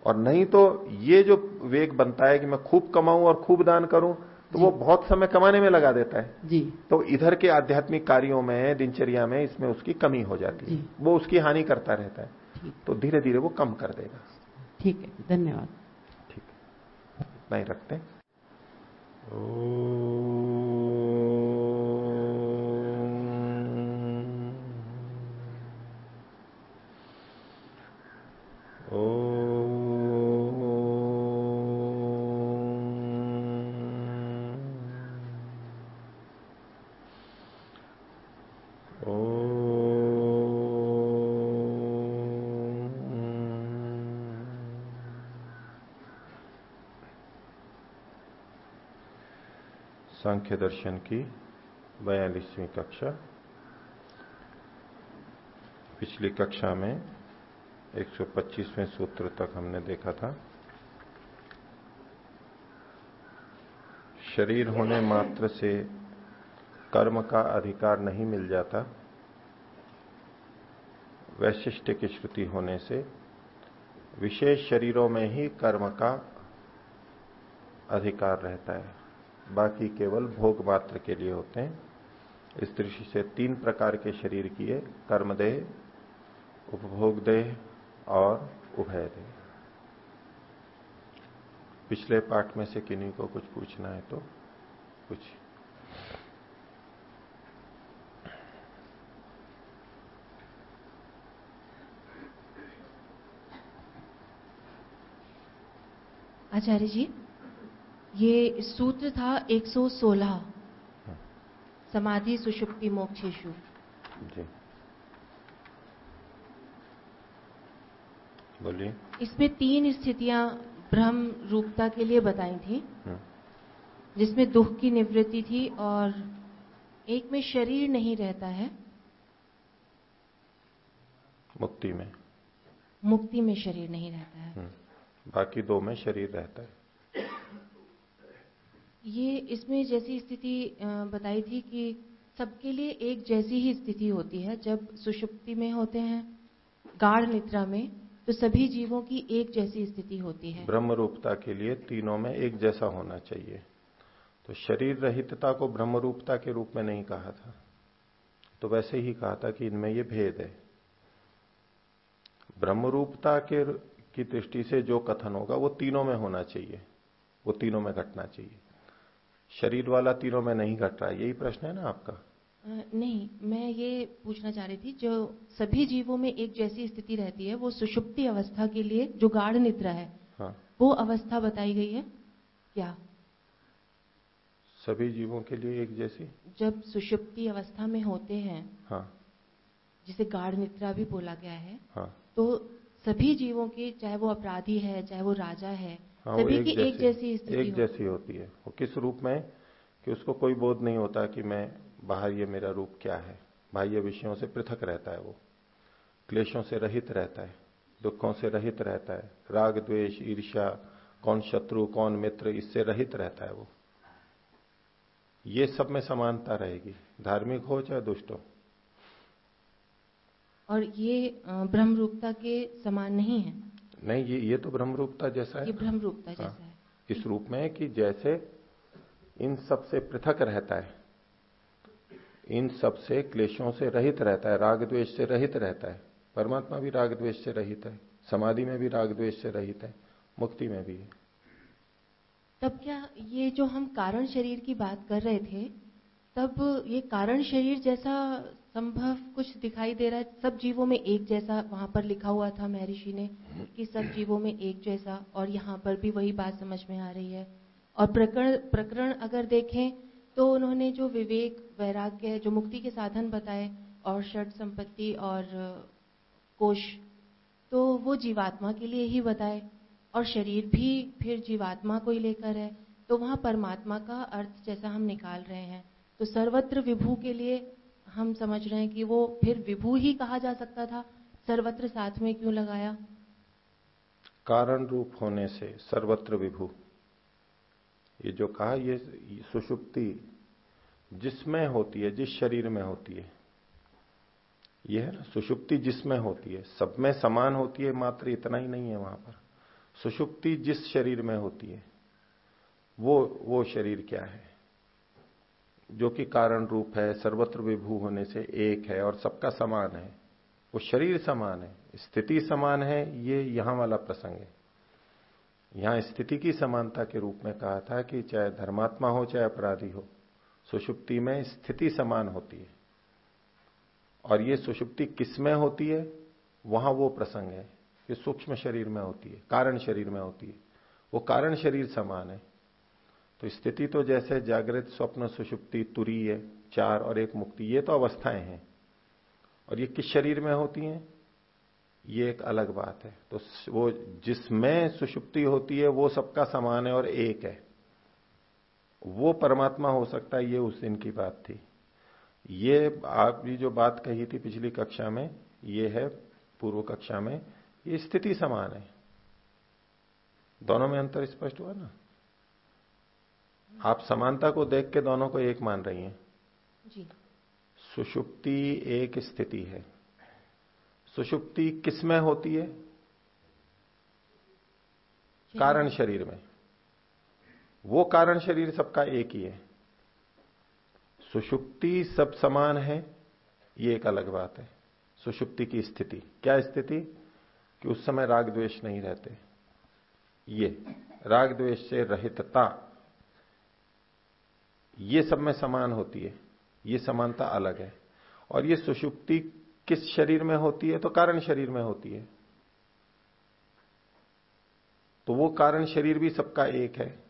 और नहीं तो ये जो वेग बनता है कि मैं खूब कमाऊं और खूब दान करूँ तो वो बहुत समय कमाने में लगा देता है। जी। तो इधर के आध्यात्मिक कार्यों में दिनचर्या में इसमें उसकी कमी हो जाती है। वो उसकी हानि करता रहता है। तो धीरे धीरे वो कम कर देगा। ठीक है धन्यवाद। ठीक। नहीं रखते। ओ सांख्य दर्शन की बयालीसवीं कक्षा। पिछली कक्षा में 125वें सूत्र तक हमने देखा था। शरीर होने मात्र से कर्म का अधिकार नहीं मिल जाता। वैशिष्ट की श्रुति होने से विशेष शरीरों में ही कर्म का अधिकार रहता है। बाकी केवल भोग मात्र के लिए होते हैं। इस दृष्टि से तीन प्रकार के शरीर किए, कर्मदेह उपभोग देह और उभय देह पिछले पाठ में से किन्हीं को कुछ पूछना है तो कुछ आचार्य जी ये सूत्र था 116 समाधि सुषुप्ति मोक्षेशु जी। बोलिए। इसमें तीन स्थितियाँ ब्रह्म रूपता के लिए बताई थी हम्म। जिसमें दुख की निवृत्ति थी और एक में शरीर नहीं रहता है मुक्ति में। मुक्ति में शरीर नहीं रहता है। हम्म। बाकी दो में शरीर रहता है। ये इसमें जैसी स्थिति बताई थी कि सबके लिए एक जैसी ही स्थिति होती है। जब सुषुप्ति में होते हैं गाढ़ निद्रा में तो सभी जीवों की एक जैसी स्थिति होती है। ब्रह्म रूपता के लिए तीनों में एक जैसा होना चाहिए। तो शरीर रहितता को ब्रह्म रूपता के रूप में नहीं कहा था। तो वैसे ही कहा था कि इनमें ये भेद है। ब्रह्म रूपता के की दृष्टि से जो कथन होगा, वो तीनों में होना चाहिए। वो तीनों में घटना चाहिए। शरीर वाला तीनों में नहीं घट रहा है। यही प्रश्न है ना आपका? नहीं मैं ये पूछना चाह रही थी जो सभी जीवों में एक जैसी स्थिति रहती है वो सुषुप्ति अवस्था के लिए जो गाढ़ निद्रा है हाँ। वो अवस्था बताई गई है? क्या? सभी जीवों के लिए एक जैसी? जब सुषुप्ति अवस्था में होते हैं हाँ। जिसे गाढ़ निद्रा भी बोला गया है हाँ। तो सभी जीवों की चाहे वो अपराधी है चाहे वो राजा है हाँ, सभी की एक जैसी स्थिति एक जैसी होती है। वो किस रूप में? कि उसको कोई बोध नहीं होता कि मैं बाहर ये मेरा रूप क्या है? बाह्य विषयों से पृथक रहता है वो। क्लेशों से रहित रहता है। दुखों से रहित रहता है। राग द्वेष ईर्ष्या कौन शत्रु कौन मित्र इससे रहित रहता है वो। ये सब में समानता रहेगी। धार्मिक हो चाहे दुष्ट हो। और ये ब्रह्म रूपता के समान नहीं है? नहीं ये ये तो ब्रह्म रूपता जैसा है। ये ब्रह्म रूपता हाँ। जैसा है। इस रूप में है कि जैसे इन सबसे पृथक रहता है। इन सबसे क्लेशों से रहित रहता है राग द्वेष से रहित रहता है। परमात्मा भी राग द्वेष से रहित है, समाधि में भी राग द्वेष से रहित है, मुक्ति में भी है। तब क्या ये जो हम कारण शरीर की बात कर रहे थे, तब ये कारण शरीर जैसा संभव कुछ दिखाई दे रहा है? सब जीवों में एक जैसा वहाँ पर लिखा हुआ था महर्षि ने कि सब जीवों में एक जैसा और यहाँ पर भी वही बात समझ में आ रही है। और प्रकरण प्रकरण अगर देखें तो उन्होंने जो विवेक, वैराग्य, जो मुक्ति के साधन बताए, और षट संपत्ति और कोश तो वो जीवात्मा के लिए ही बताए। और शरीर भी फिर जीवात्मा को ही लेकर है। तो वहाँ परमात्मा का अर्थ जैसा हम निकाल रहे हैं। तो सर्वत्र विभू के लिए हम समझ रहे हैं कि वो फिर विभू ही कहा जा सकता था। सर्वत्र साथ में क्यों लगाया? कारण रूप होने से सर्वत्र विभू। ये जो कहा, ये सुषुप्ति जिसमें होती है, जिस शरीर में होती है, ये है ना, सुषुप्ति जिसमें होती है, सब में समान होती है मात्र इतना ही नहीं है वहाँ पर। सुषुप्ति जिस शरीर में होती है, वो वो शरीर क्या है? जो कि कारण रूप है, सर्वत्र विभू होने से एक है और सबका समान है, वो शरीर समान है, स्थिति समान है, ये यहाँ वाला प्रसंग है। यहाँ स्थिति की समानता के रूप में कहा था कि चाहे धर्मात्मा हो, चाहे अपराधी हो, सुषुप्ति में स्थिति समान होती है। और ये सुषुप्ति किसमें होती है? वहाँ वो प्रसंग है कि सूक्ष्म शरीर में होती है, कारण शरीर में होती है। वो कारण शरीर समान है। तो स्थिति तो जैसे जागृत, स्वप्न, सुषुप्ति तुरीय चार और एक मुक्ति, ये तो अवस्थाएँ हैं। और ये किस शरीर में होती हैं? ये एक अलग बात है। तो वो जिसमें सुषुप्ति होती है वो सबका समान है और एक है। वो परमात्मा हो सकता है ये उस दिन की बात थी। ये आपने जो बात कही थी पिछली कक्षा में ये है पूर्व कक्षा में ये स्थिति समान है। दोनों में अंतर स्पष्ट हुआ ना? आप समानता को देख के दोनों को एक मान रही हैं। जी। सुषुप्ति एक स्थिति है। सुषुप्ति किसमें होती है? कारण शरीर में। वो कारण शरीर सबका एक ही है। सुषुप्ति सब समान है ये एक अलग बात है। सुषुप्ति की स्थिति। क्या स्थिति? कि उस समय राग द्वेष नहीं रहते। ये राग द्वेष से रहितता ये सब में समान होती है। ये समानता अलग है। और ये सुषुप्ति किस शरीर में होती है तो कारण शरीर में होती है। तो वो कारण शरीर भी सबका एक है।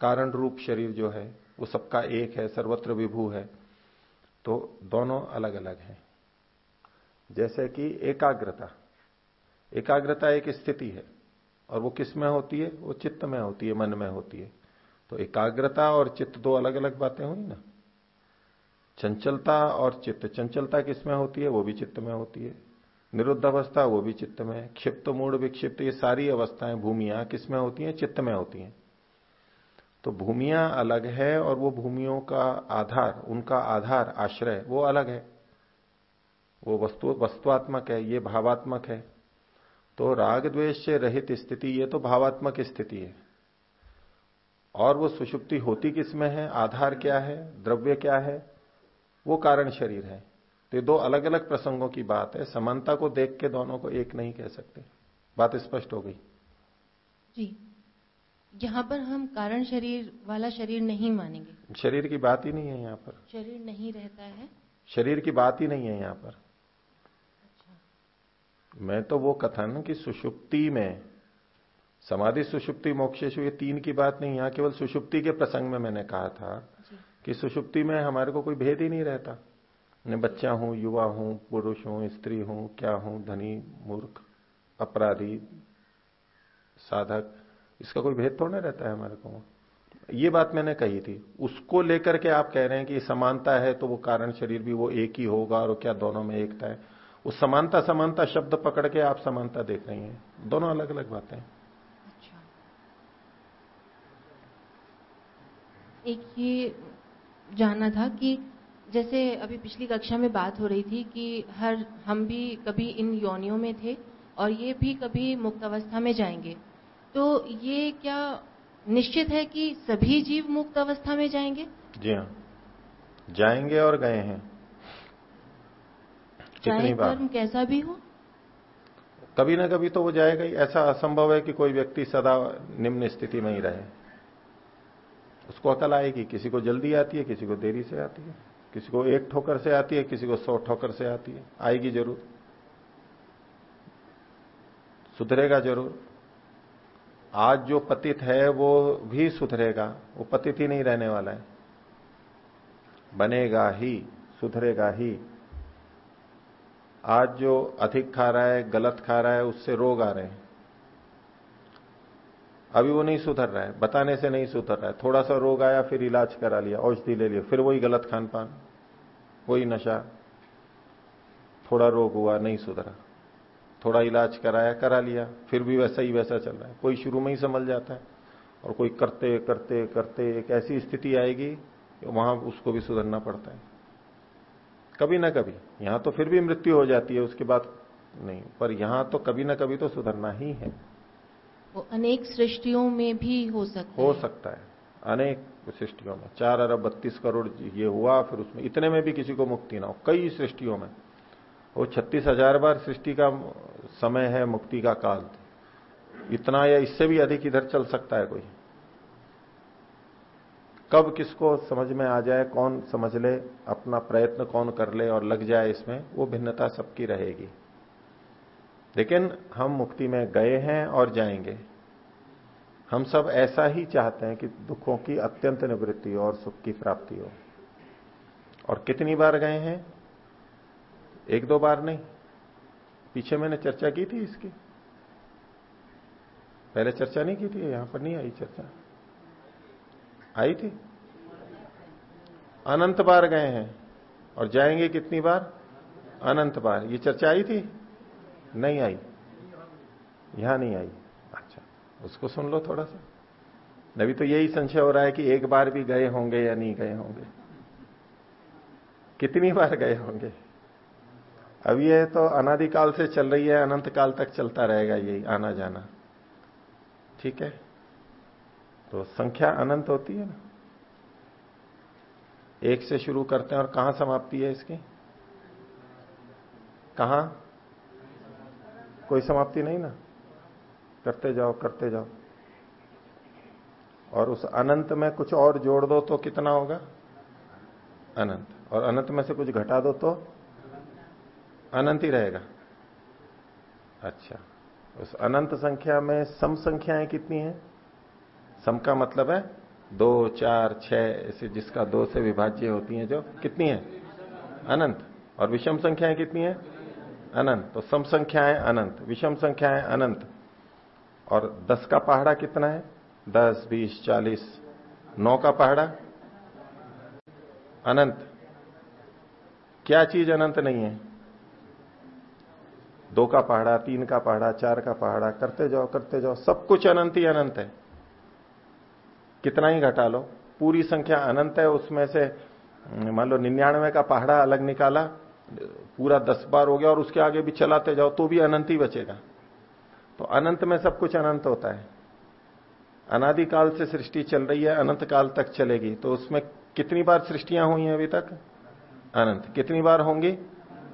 कारण रूप शरीर जो है, वो सबका एक है, सर्वत्र विभू है। तो दोनों अलग अलग हैं। जैसे कि एकाग्रता। एकाग्रता एक स्थिति है, और वो किसमें होती है? वो चित्त में होती है, मन में होती है। तो एकाग्रता और चित्त दो अलग अलग बातें हुई ना? चंचलता और चित्त। चंचलता किसमें होती है? वो भी चित्त में होती है। निरुद्ध अवस्था, वो भी चित्त में। क्षिप्त मूड विक्षिप्त, ये सारी अवस्थाएँ, भूमिया किसमें होती हैं? चित्त में होती हैं। तो भूमिया अलग है और वो भूमियों का आधार, उनका आधार, आश्रय, वो अलग है। वो वस्तु, वस्तुआत्मक है, ये भावात्मक है। तो राग द्वेष से रहित स्थिति, ये तो भावात्मक स्थिति है। और वो सुषुप्ति होती किसमें है? आधार क्या है? द्रव्य क्या है? वो कारण शरीर है। तो ये दो अलग अलग प्रसंगों की बात है। समानता को देख के दोनों को एक नहीं कह सकते। बात स्पष्ट हो गई। जी। यहाँ पर हम कारण शरीर वाला शरीर नहीं मानेंगे। शरीर की बात ही नहीं है यहाँ पर। शरीर नहीं रहता है। शरीर की बात ही नहीं है यहाँ पर। अच्छा। मैं तो वो कथन कि सुषुप्ति में समाधि सुषुप्ति मोक्षेशु ये तीन की बात नहीं यहाँ केवल सुषुप्ति के प्रसंग में मैंने कहा था। कि सुषुप्ति में हमारे को कोई भेद ही नहीं रहता। मैं बच्चा हूँ, युवा हूँ, पुरुष हूँ, स्त्री हूँ, क्या हूँ, धनी, मूर्ख, अपराधी, साधक, इसका कोई भेद थोड़ा रहता है हमारे को ये बात मैंने कही थी। उसको लेकर के आप कह रहे हैं कि समानता है तो वो कारण शरीर भी वो एक ही होगा और क्या दोनों में एकता है? वो समानता समानता शब्द पकड़ के आप समानता देख रही हैं। दोनों अलग अलग बातें अच्छा। एक ये जानना था कि जैसे अभी पिछली कक्षा में बात हो रही थी कि हर हम भी कभी इन योनियों में थे और ये भी कभी मुक्त अवस्था में जाएँगे। तो ये क्या निश्चित है कि सभी जीव मुक्त अवस्था में जाएँगे? जी हाँ। जाएँगे और गए हैं। चाहे कर्म कैसा भी हो। कभी ना कभी तो वो जाएगा ही। ऐसा असंभव है कि कोई व्यक्ति सदा निम्न स्थिति में ही रहे। उसको अकल आएगी, किसी को जल्दी आती है, किसी को देरी से आती है। किसी को एक ठोकर से आती है, किसी को सौ ठोकर से आती है। आएगी ज़रूर। सुधरेगा ज़रूर। आज जो पतित है, वो भी सुधरेगा। वो पतित ही नहीं रहने वाला है। बनेगा ही, सुधरेगा ही। आज जो अधिक खा रहा है, गलत खा रहा है, उससे रोग आ रहे हैं। अभी वो नहीं सुधर रहा है, बताने से नहीं सुधर रहा है। थोड़ा सा रोग आया, फिर इलाज करा लिया, औषधि ले लिया, फिर वही गलत खान पान वही नशा। थोड़ा रोग हुआ, नहीं सुधरा। थोड़ा इलाज कराया, करा लिया, फिर भी वैसा ही वैसा चल रहा है। कोई शुरू में ही संभल जाता है, और कोई करते करते करते एक ऐसी स्थिति आएगी, वहाँ उसको भी सुधरना पड़ता है। कभी ना कभी, यहाँ तो फिर भी मृत्यु हो जाती है, उसके बाद नहीं, पर यहाँ तो कभी ना कभी तो सुधरना ही है। वो अनेक सृष्टियों में भी हो सकता हो है। सकता है। अनेक सृष्टियों में। चार अरब बत्तीस करोड़ ये हुआ फिर उसमें इतने में भी किसी को मुक्ति ना हो। कई सृष्टियों में। वो छत्तीस हज़ार बार सृष्टि का समय है मुक्ति का काल। इतना या इससे भी अधिक इधर चल सकता है कोई। कब किसको समझ में आ जाए कौन समझ ले अपना प्रयत्न कौन कर ले और लग जाए इसमें वो भिन्नता सबकी रहेगी। लेकिन हम मुक्ति में गए हैं और जाएँगे। हम सब ऐसा ही चाहते हैं कि दुखों की अत्यंत निवृत्ति और सुख की प्राप्ति हो। और कितनी बार गए हैं? एक दो बार नहीं। पीछे मैंने चर्चा की थी इसकी। पहले चर्चा नहीं की थी, यहाँ पर नहीं आई चर्चा। आई थी। अनंत बार गए हैं। और जाएँगे कितनी बार? अनंत बार। ये चर्चा आई थी? नहीं आई। यहाँ नहीं आई। अच्छा उसको सुन लो थोड़ा सा। अभी तो यही संशय हो रहा है कि एक बार भी गए होंगे या नहीं गए होंगे? कितनी बार गए होंगे? अब ये तो अनादिकाल से चल रही है अनंत काल तक चलता रहेगा यही आना जाना ठीक है? तो संख्या अनंत होती है ना? एक से शुरू करते हैं और कहाँ समाप्ति है इसकी? कहाँ? कोई समाप्ति नहीं ना? करते जाओ करते जाओ। और उस अनंत में कुछ और जोड़ दो तो कितना होगा? अनंत। और अनंत में से कुछ घटा दो तो? अनंत ही रहेगा। अच्छा। उस अनंत संख्या में सम संख्याएँ कितनी हैं? सम का मतलब है दो, चार, छह, ऐसे जिसका दो से विभाज्य होती हैं जो कितनी है? अनंत। और विषम संख्याएँ कितनी है? अनंत। तो सम संख्याएँ अनंत, विषम संख्याएँ अनंत। और दस का पहाड़ा कितना है? दस, बीस, चालीस। नौ का पहाड़ा? अनंत। क्या चीज़ अनंत नहीं है? दो का पहाड़ा, तीन का पहाड़ा, चार का पहाड़ा, करते जाओ करते जाओ, सब कुछ अनंत ही अनंत है। कितना ही घटा लो, पूरी संख्या अनंत है, उसमें से, मान लो निन्यानवे का पहाड़ा अलग निकाला पूरा दस बार हो गया और उसके आगे भी चलाते जाओ तो भी अनंत ही बचेगा। तो अनंत में सब कुछ अनंत होता है। अनादिकाल से सृष्टि चल रही है, अनंत काल तक चलेगी। तो उसमें कितनी बार सृष्टियाँ हुई हैं अभी तक? अनंत। कितनी बार होंगी?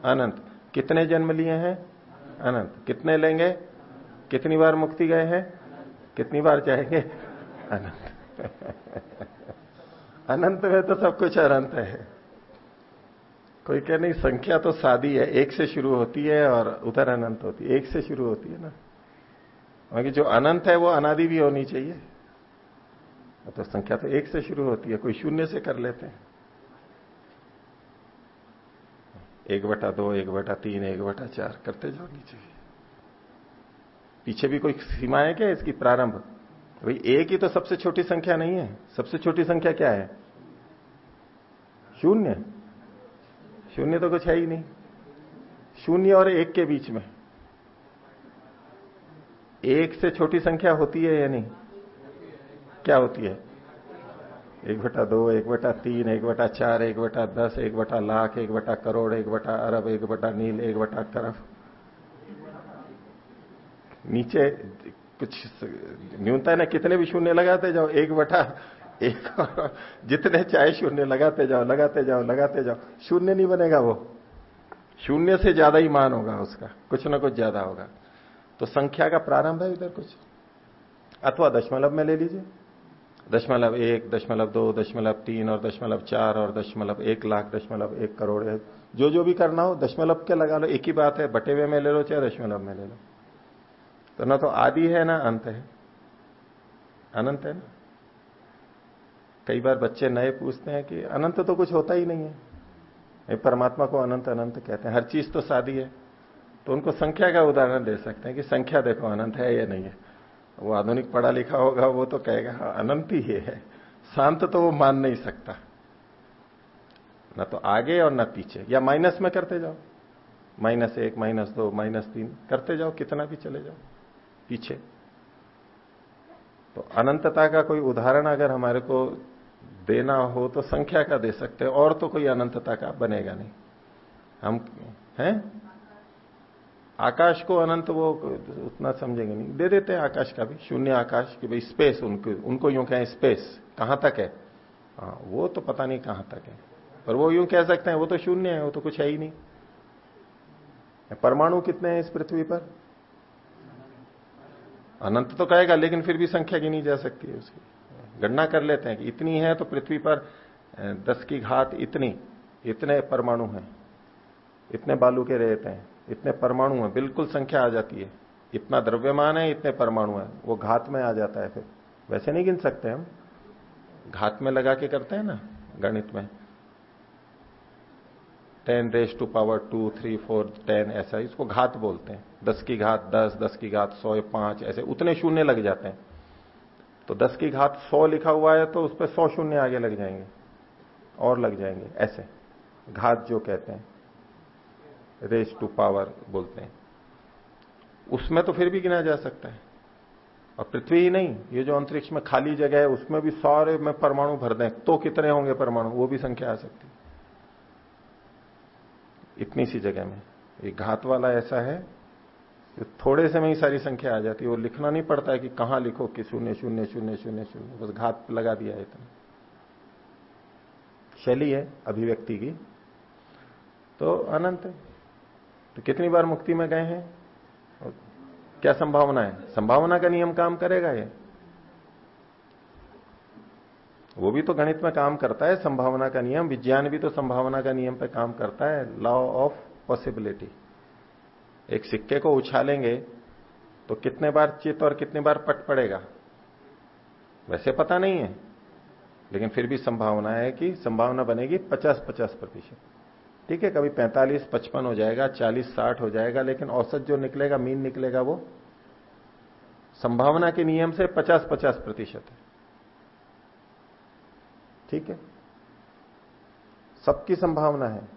अनंत। कितने जन्म लिए हैं? अनंत। कितने लेंगे? कितनी बार मुक्ति गए हैं? कितनी बार जाएँगे? अनंत। अनंत में तो सब कुछ अनंत है। कोई कह, नहीं, संख्या तो सादी है, एक से शुरू होती है और उधर अनंत होती है। एक से शुरू होती है ना। बाकी जो अनंत है, वो अनादि भी होनी चाहिए। तो संख्या तो एक से शुरू होती है, कोई शून्य से कर लेते हैं। एक बटा दो, एक बटा तीन, एक बटा चार करते जाओ नीचे। पीछे भी कोई सीमा है क्या इसकी प्रारंभ? भाई एक ही तो सबसे छोटी संख्या नहीं है। सबसे छोटी संख्या क्या है? शून्य। शून्य तो कुछ है ही नहीं शून्य और एक के बीच में एक से छोटी संख्या होती है या नहीं क्या होती है एक बटा दो एक बटा तीन एक बटा चार एक बटा दस एक बटा लाख एक बटा करोड़ एक बटा अरब एक बटा नील एक बटा करफ नीचे कुछ न्यूनता है ना कितने भी शून्य लगाते जाओ एक बटा एक जितने चाहे शून्य, लगाते जाओ लगाते जाओ लगाते जाओ। शून्य नहीं बनेगा वो। शून्य से ज़्यादा ही मान होगा उसका। कुछ ना कुछ ज़्यादा होगा। तो संख्या का प्रारंभ है इधर कुछ। अथवा दशमलव में ले लीजिए। दशमलव एक, दशमलव दो, दशमलव तीन और दशमलव चार और दशमलव एक लाख, दशमलव एक करोड़ जो जो भी करना हो, दशमलव के लगा लो। एक ही बात है, बटे हुए में ले लो चाहे दशमलव में ले लो। तो ना तो आदि है, ना अंत है। अनंत है ना? कई बार बच्चे नए पूछते हैं कि अनंत तो कुछ होता ही नहीं है। परमात्मा को अनंत अनंत कहते हैं। हर चीज़ तो सादी है। तो उनको संख्या का उदाहरण दे सकते हैं कि संख्या देखो, अनंत है या नहीं है। वो आधुनिक पढ़ा लिखा होगा, वो तो कहेगा हाँ अनंत ही है। शांत तो वो मान नहीं सकता। ना तो आगे और ना पीछे। या माइनस में करते जाओ। माइनस एक, माइनस दो, माइनस तीन, करते जाओ, कितना भी चले जाओ, पीछे। तो अनंतता का कोई उदाहरण अगर हमारे को देना हो तो संख्या का दे सकते हैं, और तो कोई अनंतता का बनेगा नहीं। हम, हैं? आकाश को अनंत वो उतना समझेंगे नहीं। दे देते हैं आकाश का भी, शून्य आकाश की भाई स्पेस उनको उनको यूँ कहें स्पेस, कहाँ तक है? हाँ वो तो पता नहीं कहाँ तक है। पर वो यूँ कह सकते हैं, वो तो शून्य है, वो तो कुछ है ही नहीं। परमाणु कितने हैं इस पृथ्वी पर? अनंत तो कहेगा, लेकिन फिर भी संख्या गिनी जा सकती है उसकी। गणना कर लेते हैं कि इतनी है तो पृथ्वी पर दस की घात इतनी, इतने परमाणु हैं, इतने बालू के रहते हैं, इतने परमाणु हैं, बिल्कुल संख्या आ जाती है। इतना द्रव्यमान है, इतने परमाणु है, वो घात में आ जाता है फिर। वैसे नहीं गिन सकते हम। घात में लगा के करते हैं ना, गणित में। Ten raise to power two, three, four, ten, ऐसा, इसको घात बोलते हैं। दस की घात दस दस की घात सौ, पाँच, ऐसे, उतने शून्य लग जाते हैं। तो दस की घात सौ लिखा हुआ है तो उस पर सौ शून्य आगे लग जाएँगे। और लग जाएँगे, ऐसे। घात जो कहते हैं रेस टू पावर बोलते हैं। उसमें तो फिर भी गिना जा सकता है। और पृथ्वी ही नहीं, ये जो अंतरिक्ष में खाली जगह है, उसमें भी सारे में परमाणु भर दें। तो कितने होंगे परमाणु? वो भी संख्या आ सकती। है इतनी सी जगह में। ये घात वाला ऐसा है थोड़े से में ही सारी संख्या आ जाती है। वो लिखना नहीं पड़ता है कि कहाँ लिखो, कि शून्य शून्य शून्य शून्य शून्य। बस घात लगा दिया है इतना। शैली है अभिव्यक्ति की। तो अनंत तो कितनी बार मुक्ति में गए हैं? और क्या संभावना है? संभावना का नियम काम करेगा ये? वो भी तो गणित में काम करता है, संभावना का नियम। विज्ञान भी तो संभावना का नियम पे काम करता है। लॉ ऑफ़ पॉसिबिलिटी एक सिक्के को उछालेंगे तो कितने बार चित और कितने बार पट पड़ेगा? वैसे पता नहीं है, लेकिन फिर भी संभावना है कि संभावना बनेगी 50-50 प्रतिशत। ठीक है, कभी 45 55 हो जाएगा 40 60 हो जाएगा, लेकिन औसत जो निकलेगा, मीन निकलेगा वो संभावना के नियम से 50 50 प्रतिशत है। ठीक है? सबकी संभावना है।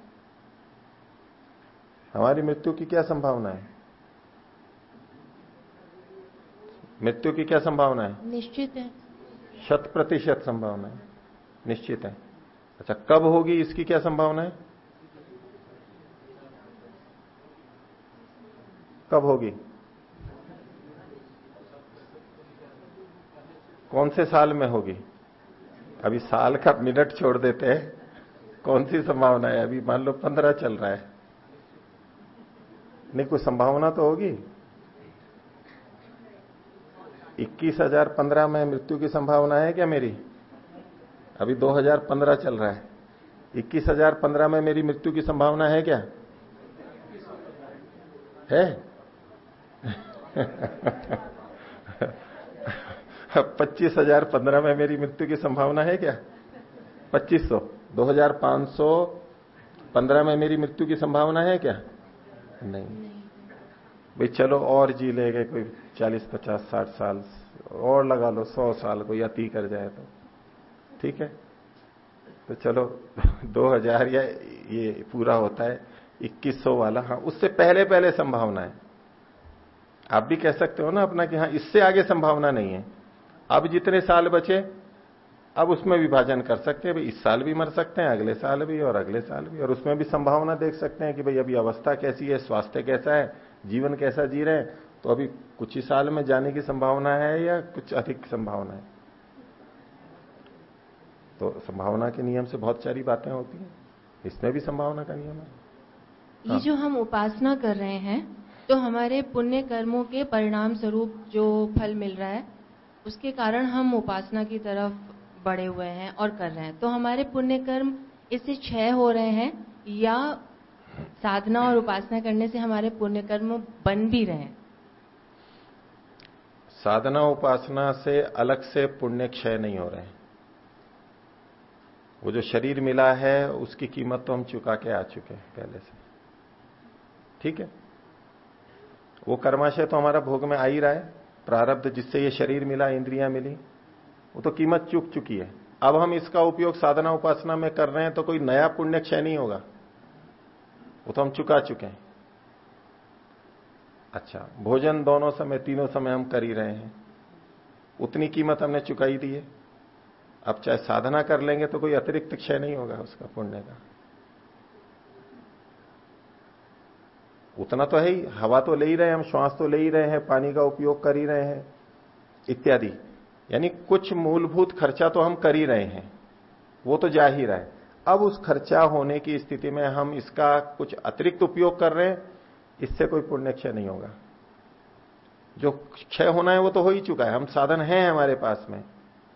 हमारी मृत्यु की क्या संभावना है? मृत्यु की क्या संभावना है? निश्चित है। शत प्रतिशत संभावना है। निश्चित है। अच्छा कब होगी इसकी क्या संभावना है? कब होगी? कौन से साल में होगी? अभी साल का मिनट छोड़ देते हैं। कौन सी संभावना है? अभी मान लो पंद्रह चल रहा है। नहीं, कोई संभावना तो होगी? इक्कीस हज़ार पंद्रह में मृत्यु की संभावना है क्या मेरी? अभी 2015 चल रहा है। इक्कीस हज़ार पंद्रह में मेरी मृत्यु की संभावना है क्या? है? पच्चीस हज़ार पंद्रह में मेरी मृत्यु की संभावना है क्या? पच्चीस सौ। दो हज़ार पाँच सौ पंद्रह में मेरी मृत्यु की संभावना है क्या? नहीं। भाई चलो और जी ले गए कोई चालीस पचास साठ साल और लगा लो सौ साल कोई अति कर जाए तो। ठीक है? तो चलो 2000 या ये पूरा होता है 2100 वाला हाँ उससे पहले पहले संभावना है। आप भी कह सकते हो ना अपना कि हाँ इससे आगे संभावना नहीं है। अब जितने साल बचे अब उसमें विभाजन कर सकते हैं भाई इस साल भी मर सकते हैं अगले साल भी और अगले साल भी। और उसमें भी संभावना देख सकते हैं कि भाई अभी अवस्था कैसी है स्वास्थ्य कैसा है जीवन कैसा जी रहे हैं तो अभी कुछ ही साल में जाने की संभावना है या कुछ अधिक संभावना है? तो संभावना के नियम से बहुत सारी बातें होती हैं। इसमें भी संभावना का नियम है। ये हाँ। जो हम उपासना कर रहे हैं तो हमारे पुण्य कर्मों के परिणाम स्वरूप जो फल मिल रहा है उसके कारण हम उपासना की तरफ़ बढ़े हुए हैं और कर रहे हैं। तो हमारे पुण्य कर्म इससे क्षय हो रहे हैं या साधना और उपासना करने से हमारे पुण्य कर्म बन भी रहे हैं। साधना उपासना से अलग से पुण्य क्षय नहीं हो रहे हैं। वो जो शरीर मिला है, उसकी कीमत तो हम चुका के आ चुके हैं पहले से। ठीक है? वो कर्माशय तो हमारा भोग में आ ही रहा है। प्रारब्ध जिससे ये शरीर मिला, इंद्रियाँ मिली वो तो कीमत चुक चुकी है। अब हम इसका उपयोग साधना उपासना में कर रहे हैं तो कोई नया पुण्य क्षय नहीं होगा। वो तो हम चुका चुके हैं। अच्छा भोजन दोनों समय, तीनों समय हम कर ही रहे हैं। उतनी कीमत हमने चुकाई दी है। अब चाहे साधना कर लेंगे तो कोई अतिरिक्त क्षय नहीं होगा उसका पुण्य का। उतना तो है ही, हवा तो ले ही रहे हैं, हम श्वास तो ले ही रहे हैं, पानी का उपयोग कर ही रहे हैं, इत्यादि। यानी कुछ मूलभूत खर्चा तो हम कर ही रहे हैं, वो तो जा ही रहा है। अब उस खर्चा होने की स्थिति में हम इसका कुछ अतिरिक्त उपयोग कर रहे हैं, इससे कोई पुण्य क्षय नहीं होगा। जो क्षय होना है वो तो हो ही चुका है। हम साधन हैं हमारे पास में,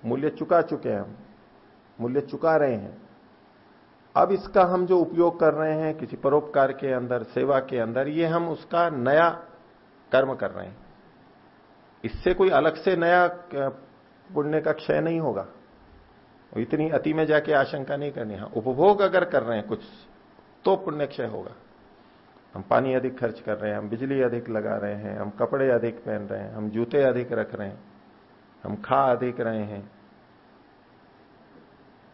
मूल्य चुका चुके हैं हम, मूल्य चुका रहे हैं। अब इसका हम जो उपयोग कर रहे हैं, किसी परोपकार के अंदर, सेवा के अंदर, ये हम उसका नया कर्म कर रहे हैं। इससे कोई अलग से नया पुण्य का क्षय नहीं होगा। इतनी अति में जाके आशंका नहीं करनी। हाँ उपभोग अगर कर रहे हैं कुछ तो पुण्य क्षय होगा। हम पानी अधिक खर्च कर रहे हैं हम बिजली अधिक लगा रहे हैं हम कपड़े अधिक पहन रहे हैं हम जूते अधिक रख रहे हैं हम खा अधिक रहे हैं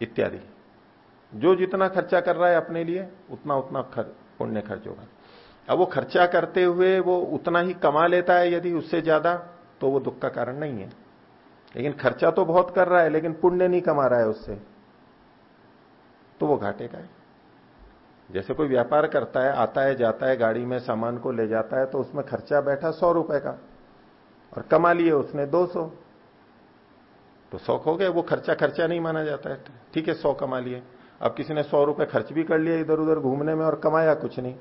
इत्यादि। जो जितना खर्चा कर रहा है अपने लिए उतना उतना खर, पुण्य खर्च होगा। अब वो खर्चा करते हुए वो उतना ही कमा लेता है यदि उससे ज़्यादा तो वो दुख का कारण नहीं है। लेकिन खर्चा तो बहुत कर रहा है, लेकिन पुण्य नहीं कमा रहा है उससे। तो वो घाटे का है। जैसे कोई व्यापार करता है, आता है, जाता है, गाड़ी में सामान को ले जाता है तो उसमें खर्चा बैठा सौ रुपए का और कमा लिए उसने दो सौ। तो सौ हो गए, वो खर्चा खर्चा नहीं माना जाता है। ठीक है, सौ कमा लिए। अब किसी ने सौ रुपए खर्च भी कर लिया इधर उधर घूमने में और कमाया कुछ नहीं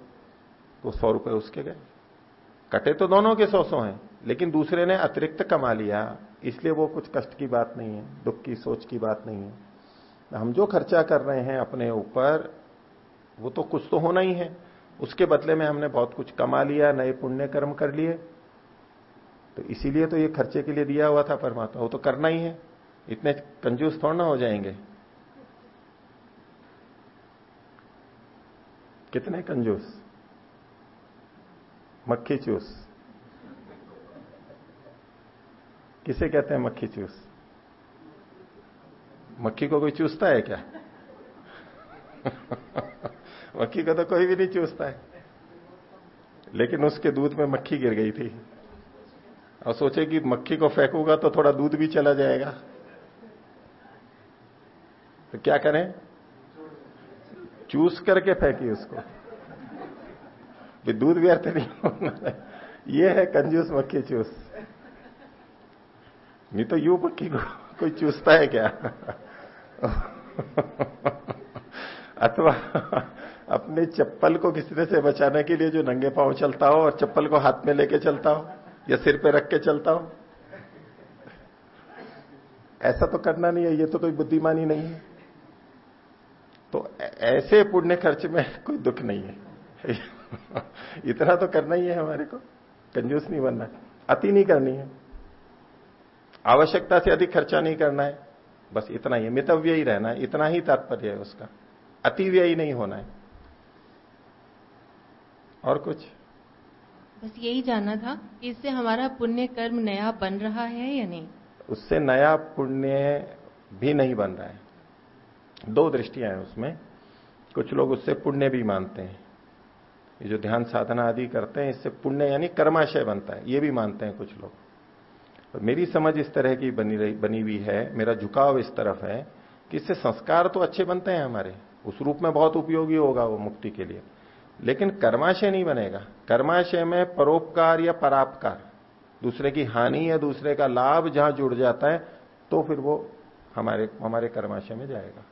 तो सौ रुपए उसके गए। कटे तो दोनों के सौ सौ हैं। लेकिन दूसरे ने अतिरिक्त कमा लिया, इसलिए वो कुछ कष्ट की बात नहीं है, दुख की सोच की बात नहीं है। हम जो खर्चा कर रहे हैं अपने ऊपर, वो तो कुछ तो होना ही है। उसके बदले में हमने बहुत कुछ कमा लिया, नए पुण्य कर्म कर लिए। तो इसीलिए तो ये खर्चे के लिए दिया हुआ था परमात्मा, वो तो करना ही है। इतने कंजूस थोड़ा ना हो जाएँगे। कितने कंजूस? मक्खी चूस। किसे कहते हैं मक्खी चूस? मक्खी को कोई चूसता है क्या? मक्खी को तो कोई भी नहीं चूसता है। लेकिन उसके दूध में मक्खी गिर गई थी। और सोचे कि मक्खी को फेंकूँगा तो थोड़ा दूध भी चला जाएगा। तो क्या करें? चूस करके फेंकी उसको। दूध व्यर्थ नहीं होना ये है कंजूस मक्खी चूस। नहीं तो यू मक्खी को कोई चूसता है क्या? अथवा अपने चप्पल को किसी से बचाने के लिए जो नंगे पाँव चलता हो और चप्पल को हाथ में लेके चलता हो या सिर पे रख के चलता हो। ऐसा तो करना नहीं है, ये तो कोई बुद्धिमानी नहीं है। तो ऐसे पुण्य खर्च में कोई दुख नहीं है। इतना तो करना ही है हमारे को। कंजूस नहीं बनना। अति नहीं करनी है। आवश्यकता से अधिक खर्चा नहीं करना है। बस इतना ही मितव्य ही रहना है इतना ही तात्पर्य है उसका। अति व्यय नहीं होना है। और कुछ? बस यही जानना था कि इससे हमारा पुण्य कर्म नया बन रहा है या नहीं। उससे नया पुण्य भी नहीं बन रहा है। दो दृष्टियाँ हैं उसमें। कुछ लोग उससे पुण्य भी मानते हैं। ये जो ध्यान साधना आदि करते हैं इससे पुण्य यानी कर्माशय बनता है। ये भी मानते हैं कुछ लोग। और मेरी समझ इस तरह की बनी रही, बनी हुई है, मेरा झुकाव इस तरफ़ है कि इससे संस्कार तो अच्छे बनते हैं हमारे। उस रूप में बहुत उपयोगी होगा वो मुक्ति के लिए। लेकिन कर्माशय नहीं बनेगा। कर्माशय में परोपकार या परापकार। दूसरे की हानि या दूसरे का लाभ जहाँ जुड़ जाता है तो फिर वो हमारे हमारे कर्माशय में जाएगा।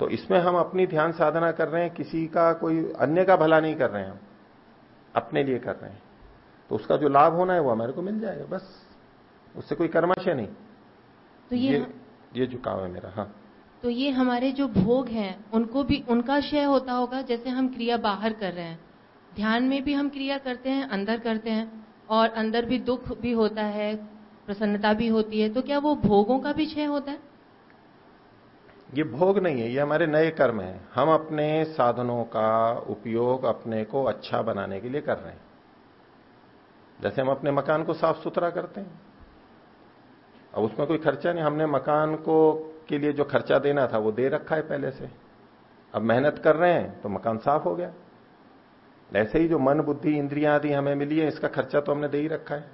तो इसमें हम अपनी ध्यान साधना कर रहे हैं, किसी का कोई अन्य का भला नहीं कर रहे हैं हम। अपने लिए कर रहे हैं। तो उसका जो लाभ होना है वो हमारे को मिल जाएगा, बस। उससे कोई कर्माशय नहीं। तो ये ये, ये झुकाव है मेरा हाँ। तो ये हमारे जो भोग हैं उनको भी उनका क्षय होता होगा जैसे हम क्रिया बाहर कर रहे हैं। ध्यान में भी हम क्रिया करते हैं अंदर करते हैं और अंदर भी दुख भी होता है प्रसन्नता भी होती है तो क्या वो भोगों का भी क्षय होता है? ये भोग नहीं है ये हमारे नए कर्म है। हम अपने साधनों का उपयोग अपने को अच्छा बनाने के लिए कर रहे हैं। जैसे हम अपने मकान को साफ़ सुथरा करते हैं। अब उसमें कोई खर्चा नहीं, हमने मकान को, के लिए जो खर्चा देना था, वो दे रखा है पहले से। अब मेहनत कर रहे हैं तो मकान साफ़ हो गया। ऐसे ही जो मन, बुद्धि, इंद्रिया आदि हमें मिली है, इसका खर्चा तो हमने दे ही रखा है।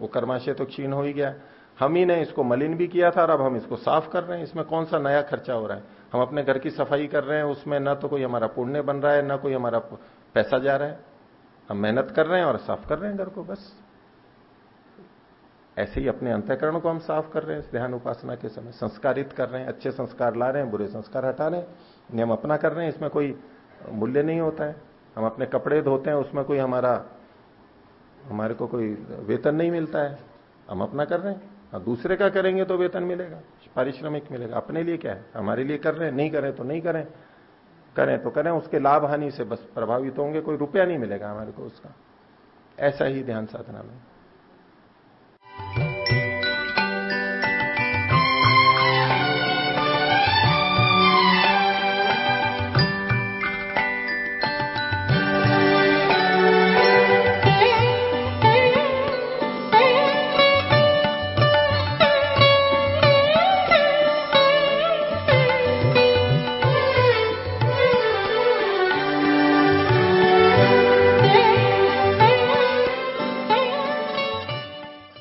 वो कर्माशय तो क्षीण हो ही गया। हम ही ने इसको मलिन भी किया था और अब हम इसको साफ़ कर रहे हैं। इसमें कौन सा नया खर्चा हो रहा है? हम अपने घर की सफ़ाई कर रहे हैं, उसमें ना तो कोई हमारा पुण्य बन रहा है, ना कोई हमारा पैसा जा रहा है। हम मेहनत कर रहे हैं और साफ़ कर रहे हैं घर को, बस। ऐसे ही अपने अंतकरण को हम साफ़ कर रहे हैं, ध्यान उपासना के समय संस्कारित कर रहे हैं, अच्छे संस्कार ला रहे हैं, बुरे संस्कार हटा रहे हैं, नियम अपना कर रहे हैं, इसमें कोई मूल्य नहीं होता है। हम अपने कपड़े धोते हैं, उसमें कोई हमारा, हमारे को कोई वेतन नहीं मिलता है। हम अपना कर रहे हैं। और दूसरे का करेंगे तो वेतन मिलेगा, पारिश्रमिक मिलेगा। अपने लिए क्या है? हमारे लिए कर रहे हैं, नहीं करें तो नहीं करें। करें तो करें, उसके लाभ हानि से बस प्रभावित होंगे, कोई रुपया नहीं मिलेगा हमारे को उसका। ऐसा ही ध्यान साधना में। Boom.